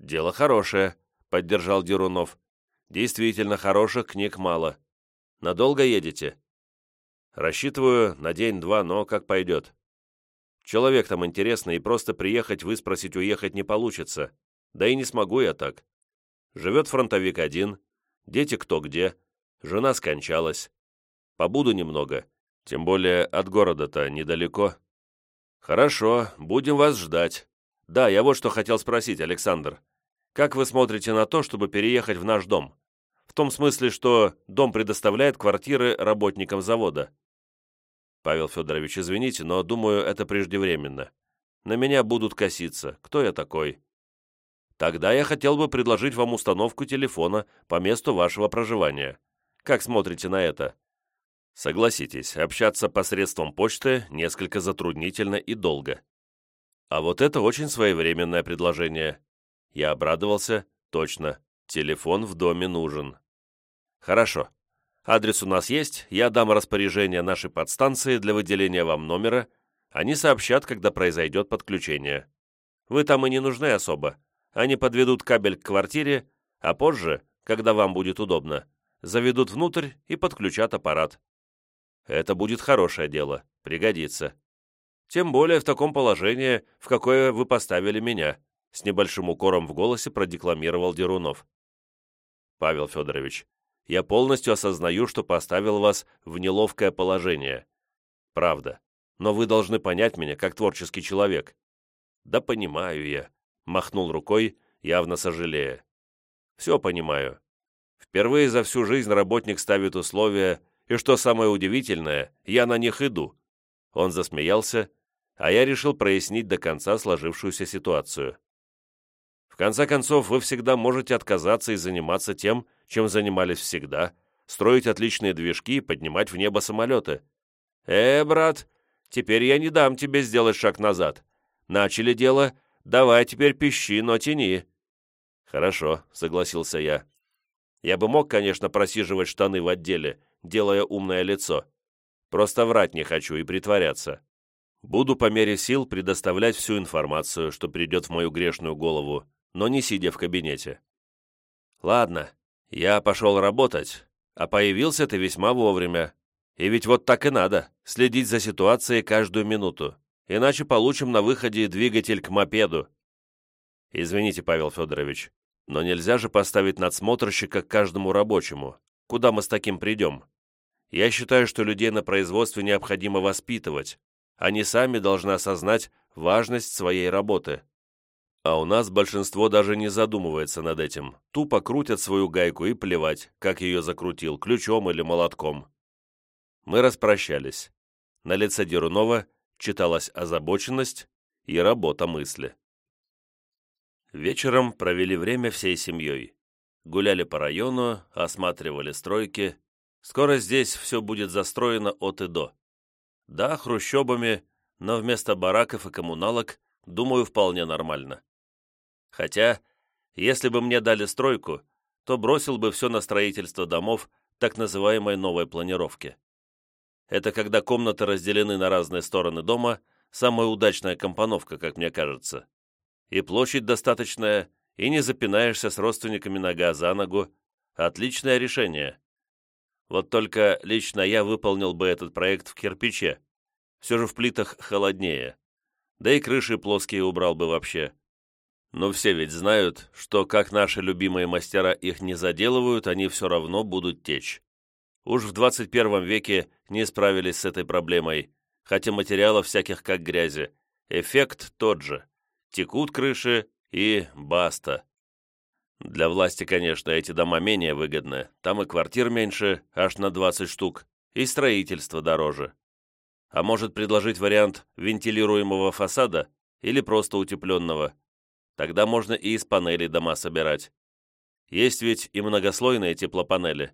A: Дело хорошее, поддержал Дерунов. Действительно, хороших книг мало. Надолго едете? Рассчитываю на день-два, но как пойдет. Человек там интересный, и просто приехать, выспросить, уехать не получится. Да и не смогу я так. Живет фронтовик один, дети кто где, жена скончалась. Побуду немного, тем более от города-то недалеко. Хорошо, будем вас ждать. Да, я вот что хотел спросить, Александр. Как вы смотрите на то, чтобы переехать в наш дом? В том смысле, что дом предоставляет квартиры работникам завода. Павел Федорович, извините, но думаю, это преждевременно. На меня будут коситься. Кто я такой? Тогда я хотел бы предложить вам установку телефона по месту вашего проживания. Как смотрите на это? Согласитесь, общаться посредством почты несколько затруднительно и долго. А вот это очень своевременное предложение. Я обрадовался. Точно. Телефон в доме нужен. Хорошо. Адрес у нас есть, я дам распоряжение нашей подстанции для выделения вам номера. Они сообщат, когда произойдет подключение. Вы там и не нужны особо. Они подведут кабель к квартире, а позже, когда вам будет удобно, заведут внутрь и подключат аппарат. Это будет хорошее дело, пригодится. Тем более в таком положении, в какое вы поставили меня с небольшим укором в голосе продекламировал Дерунов. «Павел Федорович, я полностью осознаю, что поставил вас в неловкое положение. Правда. Но вы должны понять меня, как творческий человек». «Да понимаю я», — махнул рукой, явно сожалея. «Все понимаю. Впервые за всю жизнь работник ставит условия, и что самое удивительное, я на них иду». Он засмеялся, а я решил прояснить до конца сложившуюся ситуацию конце концов, вы всегда можете отказаться и заниматься тем, чем занимались всегда, строить отличные движки и поднимать в небо самолеты. Э, брат, теперь я не дам тебе сделать шаг назад. Начали дело, давай теперь пищи, но тяни. Хорошо, согласился я. Я бы мог, конечно, просиживать штаны в отделе, делая умное лицо. Просто врать не хочу и притворяться. Буду по мере сил предоставлять всю информацию, что придет в мою грешную голову, но не сидя в кабинете. «Ладно, я пошел работать, а появился ты весьма вовремя. И ведь вот так и надо, следить за ситуацией каждую минуту, иначе получим на выходе двигатель к мопеду». «Извините, Павел Федорович, но нельзя же поставить надсмотрщика к каждому рабочему. Куда мы с таким придем? Я считаю, что людей на производстве необходимо воспитывать. Они сами должны осознать важность своей работы. А у нас большинство даже не задумывается над этим. Тупо крутят свою гайку и плевать, как ее закрутил, ключом или молотком. Мы распрощались. На лице Дерунова читалась озабоченность и работа мысли. Вечером провели время всей семьей. Гуляли по району, осматривали стройки. Скоро здесь все будет застроено от и до. Да, хрущобами, но вместо бараков и коммуналок, думаю, вполне нормально. Хотя, если бы мне дали стройку, то бросил бы все на строительство домов так называемой новой планировки. Это когда комнаты разделены на разные стороны дома, самая удачная компоновка, как мне кажется. И площадь достаточная, и не запинаешься с родственниками нога за ногу. Отличное решение. Вот только лично я выполнил бы этот проект в кирпиче. Все же в плитах холоднее. Да и крыши плоские убрал бы вообще. Но все ведь знают, что как наши любимые мастера их не заделывают, они все равно будут течь. Уж в 21 веке не справились с этой проблемой, хотя материалов всяких как грязи. Эффект тот же. Текут крыши и баста. Для власти, конечно, эти дома менее выгодны. Там и квартир меньше, аж на 20 штук, и строительство дороже. А может предложить вариант вентилируемого фасада или просто утепленного – Тогда можно и из панелей дома собирать. Есть ведь и многослойные теплопанели.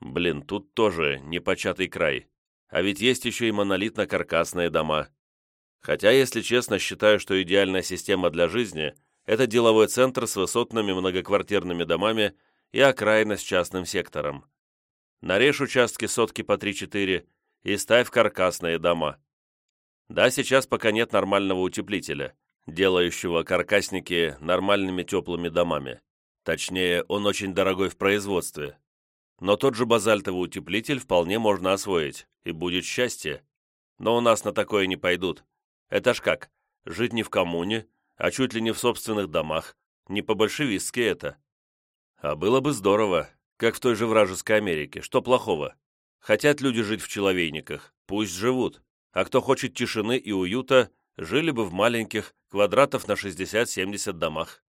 A: Блин, тут тоже непочатый край. А ведь есть еще и монолитно-каркасные дома. Хотя, если честно, считаю, что идеальная система для жизни – это деловой центр с высотными многоквартирными домами и окраина с частным сектором. Нарежь участки сотки по 3-4 и ставь каркасные дома. Да, сейчас пока нет нормального утеплителя, делающего каркасники нормальными теплыми домами. Точнее, он очень дорогой в производстве. Но тот же базальтовый утеплитель вполне можно освоить, и будет счастье. Но у нас на такое не пойдут. Это ж как, жить не в коммуне, а чуть ли не в собственных домах. Не по-большевистски это. А было бы здорово, как в той же вражеской Америке. Что плохого? Хотят люди жить в человейниках, пусть живут. А кто хочет тишины и уюта, жили бы в маленьких, квадратов на 60-70 домах.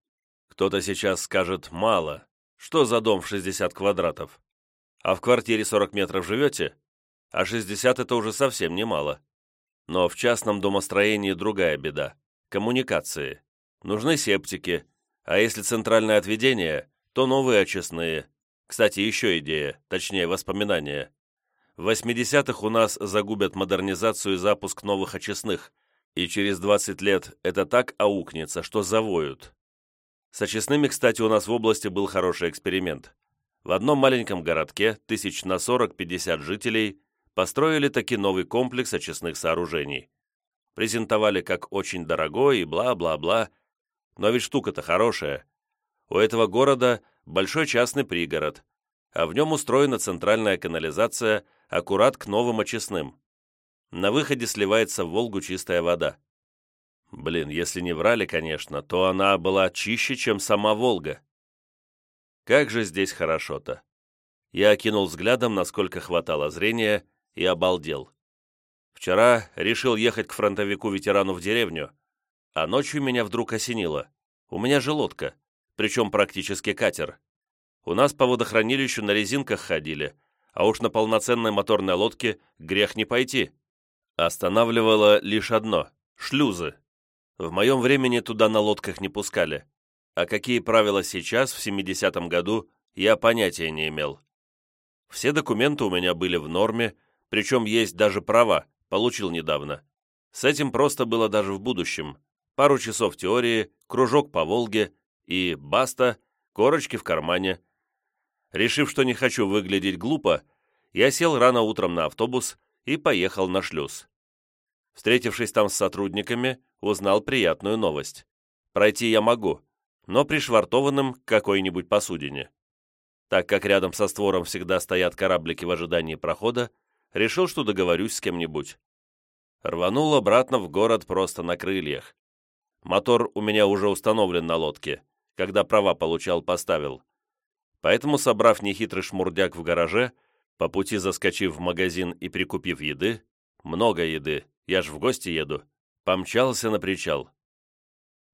A: Кто-то сейчас скажет «мало». Что за дом в 60 квадратов? А в квартире 40 метров живете? А 60 это уже совсем немало. Но в частном домостроении другая беда. Коммуникации. Нужны септики. А если центральное отведение, то новые очистные. Кстати, еще идея, точнее воспоминания. В 80-х у нас загубят модернизацию и запуск новых очистных, и через 20 лет это так аукнется, что завоют. С очистными, кстати, у нас в области был хороший эксперимент. В одном маленьком городке, тысяч на 40-50 жителей, построили таки новый комплекс очистных сооружений. Презентовали как очень дорогой и бла-бла-бла. Но ведь штука-то хорошая. У этого города большой частный пригород, а в нем устроена центральная канализация аккурат к новым очистным. На выходе сливается в Волгу чистая вода. Блин, если не врали, конечно, то она была чище, чем сама Волга. Как же здесь хорошо-то. Я окинул взглядом, насколько хватало зрения, и обалдел. Вчера решил ехать к фронтовику-ветерану в деревню, а ночью меня вдруг осенило. У меня же лодка, причем практически катер. У нас по водохранилищу на резинках ходили, а уж на полноценной моторной лодке грех не пойти. Останавливало лишь одно — шлюзы. В моем времени туда на лодках не пускали. А какие правила сейчас, в 70-м году, я понятия не имел. Все документы у меня были в норме, причем есть даже права, получил недавно. С этим просто было даже в будущем. Пару часов теории, кружок по Волге и, баста, корочки в кармане. Решив, что не хочу выглядеть глупо, я сел рано утром на автобус и поехал на шлюз. Встретившись там с сотрудниками, узнал приятную новость. Пройти я могу, но пришвартованным к какой-нибудь посудине. Так как рядом со створом всегда стоят кораблики в ожидании прохода, решил, что договорюсь с кем-нибудь. Рванул обратно в город просто на крыльях. Мотор у меня уже установлен на лодке, когда права получал, поставил. Поэтому, собрав нехитрый шмурдяк в гараже, по пути заскочив в магазин и прикупив еды, много еды, я ж в гости еду, помчался на причал.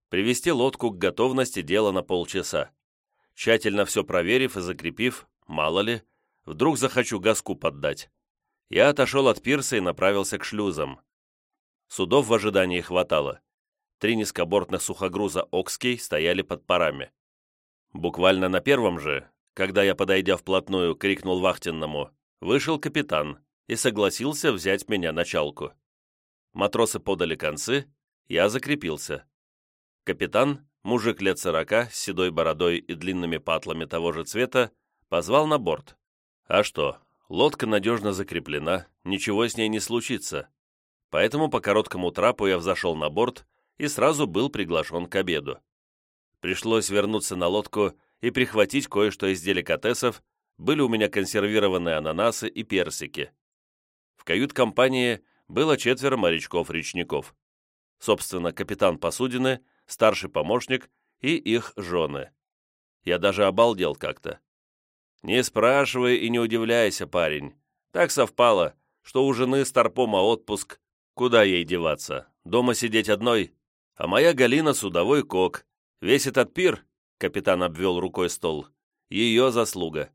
A: Привести лодку к готовности дело на полчаса. Тщательно все проверив и закрепив, мало ли, вдруг захочу газку поддать. Я отошел от пирса и направился к шлюзам. Судов в ожидании хватало. Три низкобортных сухогруза «Окский» стояли под парами. Буквально на первом же, когда я, подойдя вплотную, крикнул вахтенному, вышел капитан и согласился взять меня началку. Матросы подали концы, я закрепился. Капитан, мужик лет сорока, с седой бородой и длинными патлами того же цвета, позвал на борт. А что, лодка надежно закреплена, ничего с ней не случится. Поэтому по короткому трапу я взошел на борт и сразу был приглашен к обеду. Пришлось вернуться на лодку и прихватить кое-что из деликатесов, были у меня консервированные ананасы и персики. В кают-компании было четверо морячков-речников. Собственно, капитан посудины, старший помощник и их жены. Я даже обалдел как-то. Не спрашивай и не удивляйся, парень. Так совпало, что у жены Старпома отпуск. Куда ей деваться? Дома сидеть одной? А моя Галина судовой кок. Весь этот пир, капитан обвел рукой стол, ее заслуга.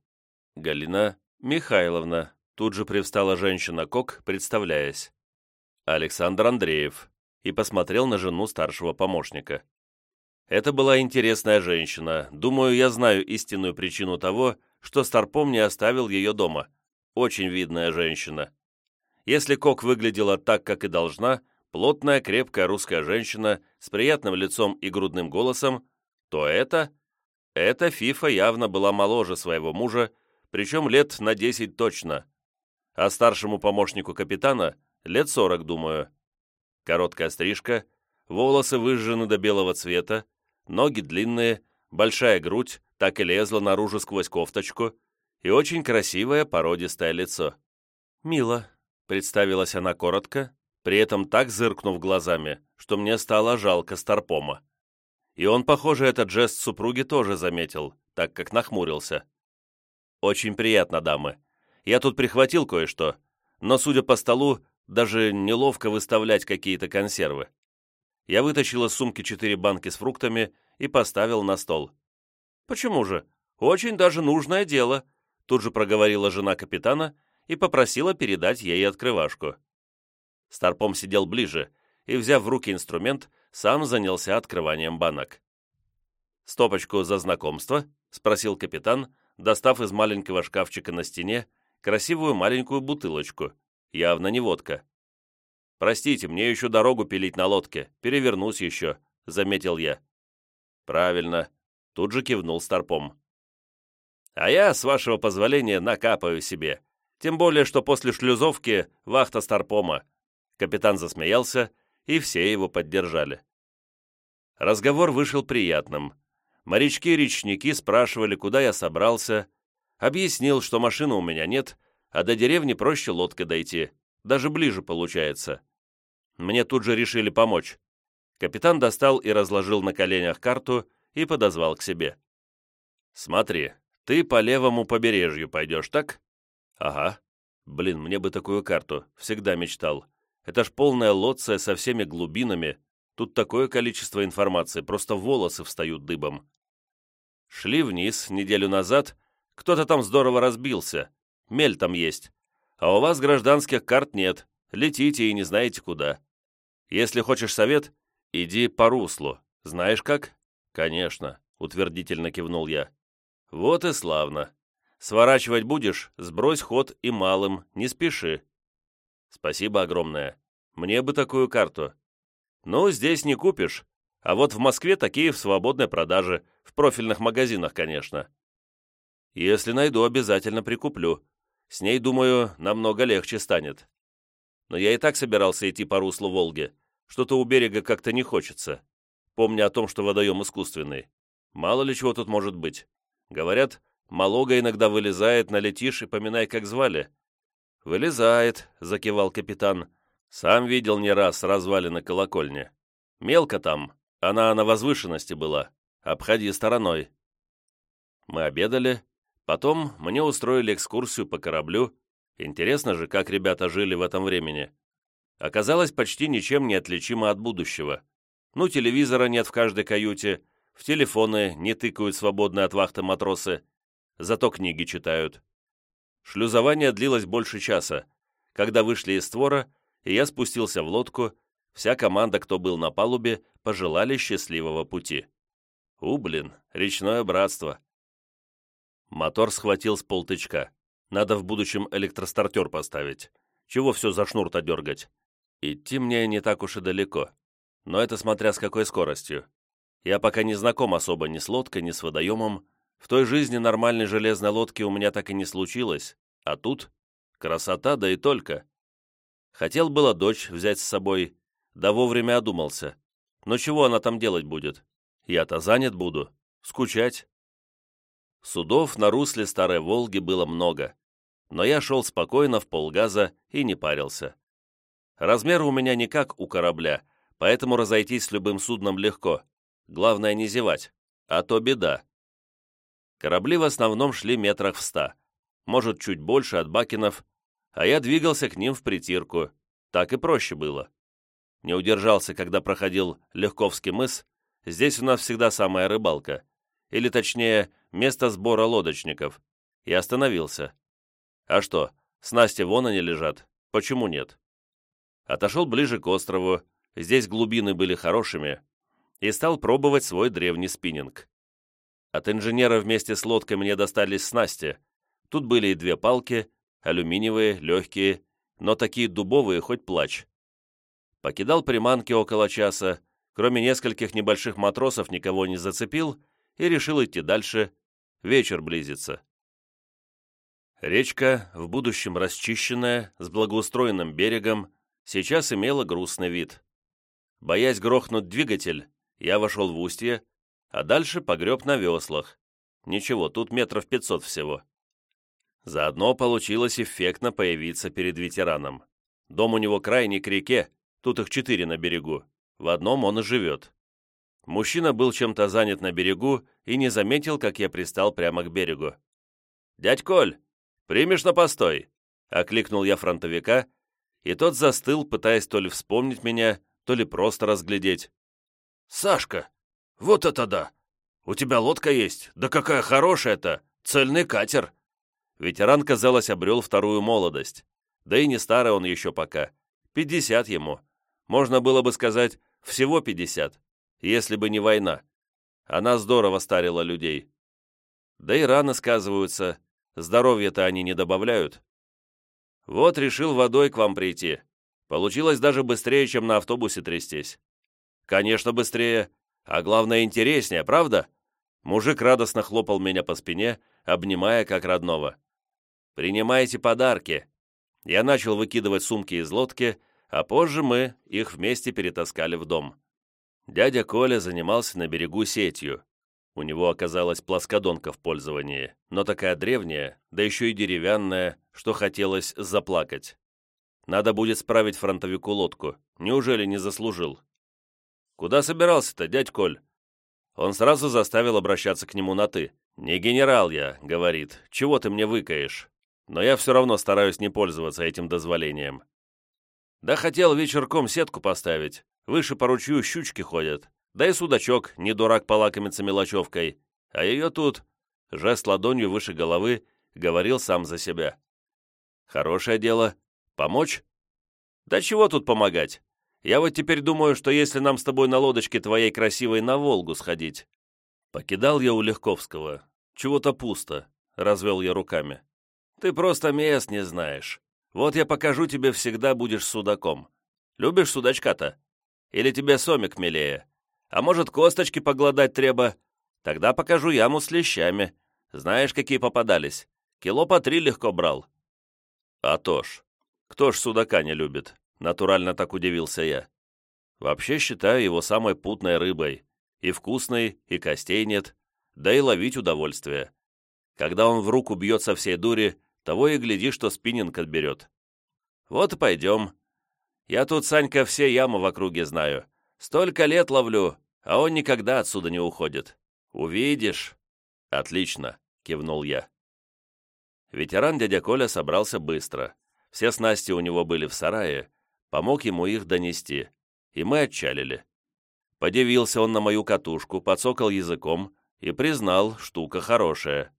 A: Галина Михайловна, тут же привстала женщина-кок, представляясь. Александр Андреев, и посмотрел на жену старшего помощника. Это была интересная женщина. Думаю, я знаю истинную причину того, что Старпом не оставил ее дома. Очень видная женщина. Если Кок выглядела так, как и должна, плотная, крепкая русская женщина с приятным лицом и грудным голосом, то это... Эта Фифа явно была моложе своего мужа, причем лет на 10 точно. А старшему помощнику капитана лет 40, думаю. Короткая стрижка, волосы выжжены до белого цвета, ноги длинные, большая грудь так и лезла наружу сквозь кофточку и очень красивое породистое лицо. «Мило», — представилась она коротко, при этом так зыркнув глазами, что мне стало жалко Старпома. И он, похоже, этот жест супруги тоже заметил, так как нахмурился. «Очень приятно, дамы. Я тут прихватил кое-что, но, судя по столу, даже неловко выставлять какие-то консервы. Я вытащил из сумки четыре банки с фруктами и поставил на стол. «Почему же? Очень даже нужное дело», тут же проговорила жена капитана и попросила передать ей открывашку. Старпом сидел ближе и, взяв в руки инструмент, сам занялся открыванием банок. «Стопочку за знакомство?» — спросил капитан, достав из маленького шкафчика на стене красивую маленькую бутылочку, явно не водка. «Простите, мне еще дорогу пилить на лодке, перевернусь еще», — заметил я. «Правильно», — тут же кивнул Старпом. «А я, с вашего позволения, накапаю себе, тем более, что после шлюзовки вахта Старпома». Капитан засмеялся, и все его поддержали. Разговор вышел приятным. Морячки-речники спрашивали, куда я собрался. Объяснил, что машины у меня нет, а до деревни проще лодкой дойти, даже ближе получается. Мне тут же решили помочь. Капитан достал и разложил на коленях карту и подозвал к себе. «Смотри, ты по левому побережью пойдешь, так?» «Ага. Блин, мне бы такую карту. Всегда мечтал. Это ж полная лоция со всеми глубинами. Тут такое количество информации, просто волосы встают дыбом. Шли вниз неделю назад, кто-то там здорово разбился. Мель там есть. А у вас гражданских карт нет. Летите и не знаете куда. Если хочешь совет, иди по руслу. Знаешь как? Конечно, утвердительно кивнул я. Вот и славно. Сворачивать будешь, сбрось ход и малым, не спеши. Спасибо огромное. Мне бы такую карту. Ну, здесь не купишь. А вот в Москве такие в свободной продаже, в профильных магазинах, конечно. Если найду, обязательно прикуплю. С ней, думаю, намного легче станет. Но я и так собирался идти по руслу Волги. Что-то у берега как-то не хочется. Помня о том, что водоем искусственный. Мало ли чего тут может быть. Говорят, Малога иногда вылезает, налетишь и поминай, как звали. «Вылезает», — закивал капитан. «Сам видел не раз развалины колокольни. Мелко там, она на возвышенности была. Обходи стороной». Мы обедали, потом мне устроили экскурсию по кораблю. Интересно же, как ребята жили в этом времени. Оказалось, почти ничем не отличимо от будущего. Ну, телевизора нет в каждой каюте, в телефоны не тыкают свободные от вахты матросы, зато книги читают. Шлюзование длилось больше часа. Когда вышли из створа, и я спустился в лодку, вся команда, кто был на палубе, пожелали счастливого пути. У, блин, речное братство. Мотор схватил с полтычка. Надо в будущем электростартер поставить. Чего все за шнур-то дергать? Идти мне не так уж и далеко. Но это смотря с какой скоростью. Я пока не знаком особо ни с лодкой, ни с водоемом, в той жизни нормальной железной лодки у меня так и не случилось, а тут красота, да и только. Хотел было дочь взять с собой, да вовремя одумался. Но чего она там делать будет? Я-то занят буду, скучать. Судов на русле Старой Волги было много, но я шел спокойно в полгаза и не парился. Размер у меня не как у корабля, поэтому разойтись с любым судном легко. Главное не зевать, а то беда. Корабли в основном шли метрах в ста, может, чуть больше от бакенов, а я двигался к ним в притирку. Так и проще было. Не удержался, когда проходил Легковский мыс, здесь у нас всегда самая рыбалка, или точнее, место сбора лодочников, и остановился. А что, снасти вон они лежат, почему нет? Отошел ближе к острову, здесь глубины были хорошими, и стал пробовать свой древний спиннинг. От инженера вместе с лодкой мне достались снасти. Тут были и две палки, алюминиевые, легкие, но такие дубовые, хоть плачь. Покидал приманки около часа, кроме нескольких небольших матросов никого не зацепил и решил идти дальше. Вечер близится. Речка, в будущем расчищенная, с благоустроенным берегом, сейчас имела грустный вид. Боясь грохнуть двигатель, я вошел в устье, а дальше погреб на веслах. Ничего, тут метров пятьсот всего. Заодно получилось эффектно появиться перед ветераном. Дом у него крайний к реке, тут их четыре на берегу. В одном он и живет. Мужчина был чем-то занят на берегу и не заметил, как я пристал прямо к берегу. «Дядь Коль, примешь на постой?» — окликнул я фронтовика, и тот застыл, пытаясь то ли вспомнить меня, то ли просто разглядеть. «Сашка, вот это да! У тебя лодка есть? Да какая хорошая-то! Цельный катер!» Ветеран, казалось, обрел вторую молодость. Да и не старый он еще пока. Пятьдесят ему. Можно было бы сказать, всего пятьдесят, если бы не война. Она здорово старила людей. Да и рано сказываются, здоровья-то они не добавляют. Вот решил водой к вам прийти. Получилось даже быстрее, чем на автобусе трястись. Конечно, быстрее, а главное интереснее, правда? Мужик радостно хлопал меня по спине, обнимая как родного. «Принимайте подарки!» Я начал выкидывать сумки из лодки, а позже мы их вместе перетаскали в дом. Дядя Коля занимался на берегу сетью. У него оказалась плоскодонка в пользовании, но такая древняя, да еще и деревянная, что хотелось заплакать. Надо будет справить фронтовику лодку. Неужели не заслужил? «Куда собирался-то, дядь Коль?» Он сразу заставил обращаться к нему на «ты». «Не генерал я», — говорит, — «чего ты мне выкаешь?» Но я все равно стараюсь не пользоваться этим дозволением. Да хотел вечерком сетку поставить. Выше по ручью щучки ходят. Да и судачок, не дурак полакомиться мелочевкой. А ее тут, жест ладонью выше головы, говорил сам за себя. Хорошее дело. Помочь? Да чего тут помогать? Я вот теперь думаю, что если нам с тобой на лодочке твоей красивой на Волгу сходить. Покидал я у Легковского. Чего-то пусто. Развел я руками. Ты просто мест не знаешь. Вот я покажу тебе, всегда будешь судаком. Любишь судачка-то? Или тебе сомик милее? А может, косточки погладать треба? Тогда покажу яму с лещами. Знаешь, какие попадались? Кило по три легко брал. А то ж. Кто ж судака не любит? Натурально так удивился я. Вообще считаю его самой путной рыбой. И вкусной, и костей нет. Да и ловить удовольствие. Когда он в руку бьет со всей дури, того и гляди, что спиннинг отберет. Вот и пойдем. Я тут, Санька, все ямы в округе знаю. Столько лет ловлю, а он никогда отсюда не уходит. Увидишь. Отлично, кивнул я. Ветеран дядя Коля собрался быстро. Все снасти у него были в сарае, помог ему их донести, и мы отчалили. Подивился он на мою катушку, подсокал языком и признал, штука хорошая.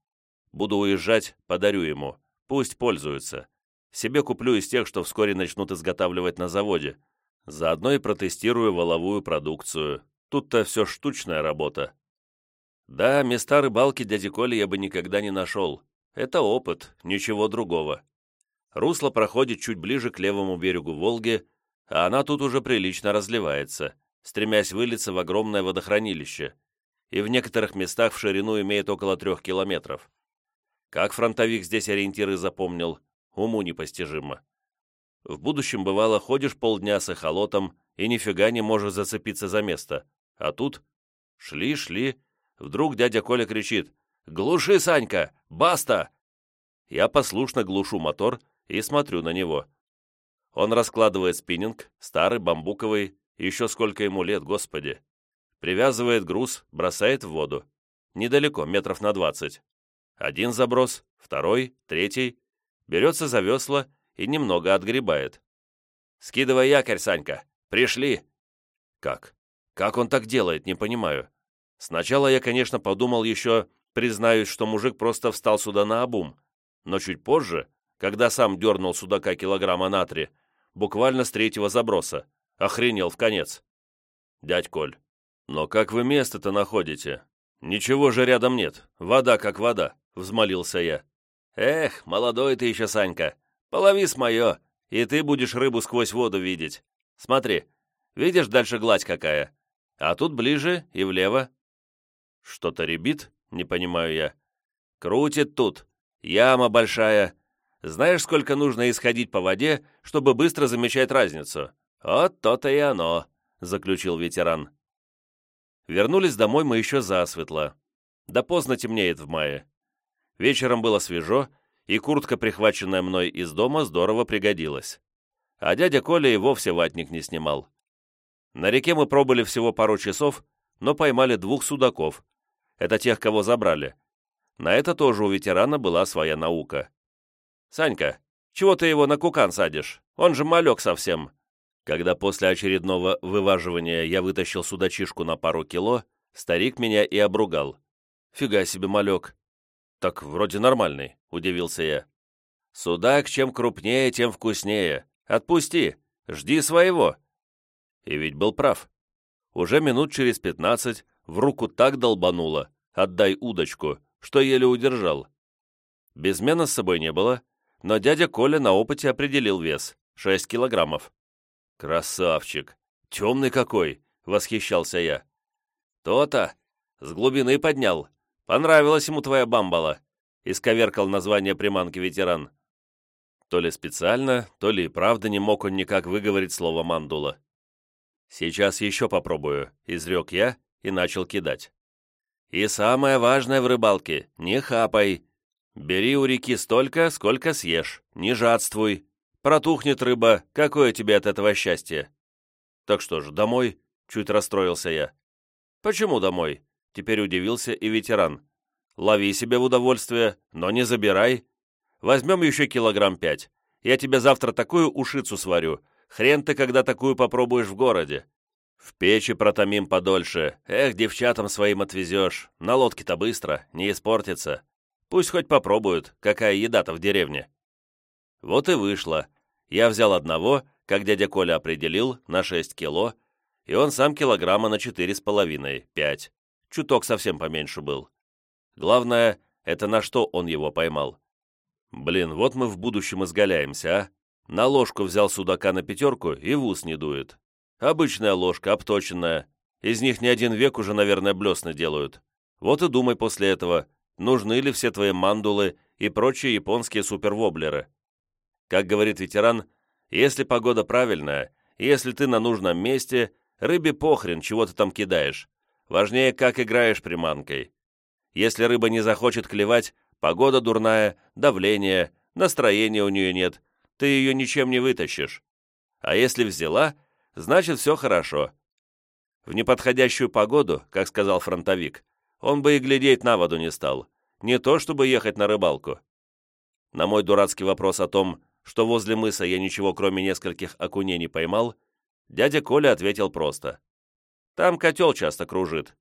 A: Буду уезжать, подарю ему. Пусть пользуются. Себе куплю из тех, что вскоре начнут изготавливать на заводе. Заодно и протестирую воловую продукцию. Тут-то все штучная работа. Да, места рыбалки дяди Коли я бы никогда не нашел. Это опыт, ничего другого. Русло проходит чуть ближе к левому берегу Волги, а она тут уже прилично разливается, стремясь вылиться в огромное водохранилище, и в некоторых местах в ширину имеет около трех километров. Как фронтовик здесь ориентиры запомнил, уму непостижимо. В будущем, бывало, ходишь полдня с эхолотом и нифига не можешь зацепиться за место. А тут шли, шли, вдруг дядя Коля кричит «Глуши, Санька! Баста!» Я послушно глушу мотор и смотрю на него. Он раскладывает спиннинг, старый, бамбуковый, еще сколько ему лет, господи. Привязывает груз, бросает в воду. Недалеко, метров на двадцать. Один заброс, второй, третий. Берется за весла и немного отгребает. «Скидывай якорь, Санька! Пришли!» «Как? Как он так делает, не понимаю. Сначала я, конечно, подумал еще, признаюсь, что мужик просто встал сюда на обум. Но чуть позже, когда сам дернул судака килограмма на три, буквально с третьего заброса, охренел в конец. «Дядь Коль, но как вы место-то находите? Ничего же рядом нет, вода как вода взмолился я. «Эх, молодой ты еще, Санька, полови с мое, и ты будешь рыбу сквозь воду видеть. Смотри, видишь дальше гладь какая? А тут ближе и влево». «Что-то ребит?» — не понимаю я. «Крутит тут. Яма большая. Знаешь, сколько нужно исходить по воде, чтобы быстро замечать разницу? Вот то-то и оно. — заключил ветеран. Вернулись домой мы еще засветло. Да поздно темнеет в мае. Вечером было свежо, и куртка, прихваченная мной из дома, здорово пригодилась. А дядя Коля и вовсе ватник не снимал. На реке мы пробыли всего пару часов, но поймали двух судаков. Это тех, кого забрали. На это тоже у ветерана была своя наука. «Санька, чего ты его на кукан садишь? Он же малек совсем!» Когда после очередного вываживания я вытащил судачишку на пару кило, старик меня и обругал. «Фига себе, малек!» «Так вроде нормальный», — удивился я. «Судак чем крупнее, тем вкуснее. Отпусти, жди своего». И ведь был прав. Уже минут через пятнадцать в руку так долбануло «отдай удочку», что еле удержал. Безмена с собой не было, но дядя Коля на опыте определил вес — 6 килограммов. «Красавчик! Темный какой!» — восхищался я. «То-то! С глубины поднял. Понравилась ему твоя бамбала!» — исковеркал название приманки ветеран. То ли специально, то ли и правда не мог он никак выговорить слово «мандула». «Сейчас еще попробую», — изрек я и начал кидать. «И самое важное в рыбалке — не хапай. Бери у реки столько, сколько съешь, не жадствуй. Протухнет рыба, какое тебе от этого счастье?» «Так что ж, домой?» — чуть расстроился я. «Почему домой?» — теперь удивился и ветеран. «Лови себе в удовольствие, но не забирай. Возьмем еще килограмм пять. Я тебе завтра такую ушицу сварю. Хрен ты, когда такую попробуешь в городе. В печи протомим подольше. Эх, девчатам своим отвезешь. На лодке-то быстро, не испортится. Пусть хоть попробуют, какая еда-то в деревне». Вот и вышло. Я взял одного, как дядя Коля определил, на 6 кило, и он сам килограмма на четыре с половиной, пять. Чуток совсем поменьше был. Главное, это на что он его поймал. Блин, вот мы в будущем изгаляемся, а? На ложку взял судака на пятерку и в ус не дует. Обычная ложка, обточенная. Из них не один век уже, наверное, блесны делают. Вот и думай после этого, нужны ли все твои мандулы и прочие японские супервоблеры. Как говорит ветеран, если погода правильная, если ты на нужном месте, рыбе похрен, чего ты там кидаешь. Важнее, как играешь приманкой. Если рыба не захочет клевать, погода дурная, давление, настроения у нее нет, ты ее ничем не вытащишь. А если взяла, значит все хорошо. В неподходящую погоду, как сказал фронтовик, он бы и глядеть на воду не стал, не то чтобы ехать на рыбалку. На мой дурацкий вопрос о том, что возле мыса я ничего кроме нескольких окуней не поймал, дядя Коля ответил просто. «Там котел часто кружит.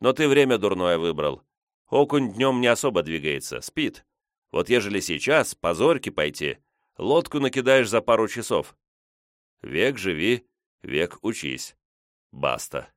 A: Но ты время дурное выбрал. Окунь днем не особо двигается, спит. Вот ежели сейчас, по зорьке пойти, лодку накидаешь за пару часов. Век живи, век учись. Баста.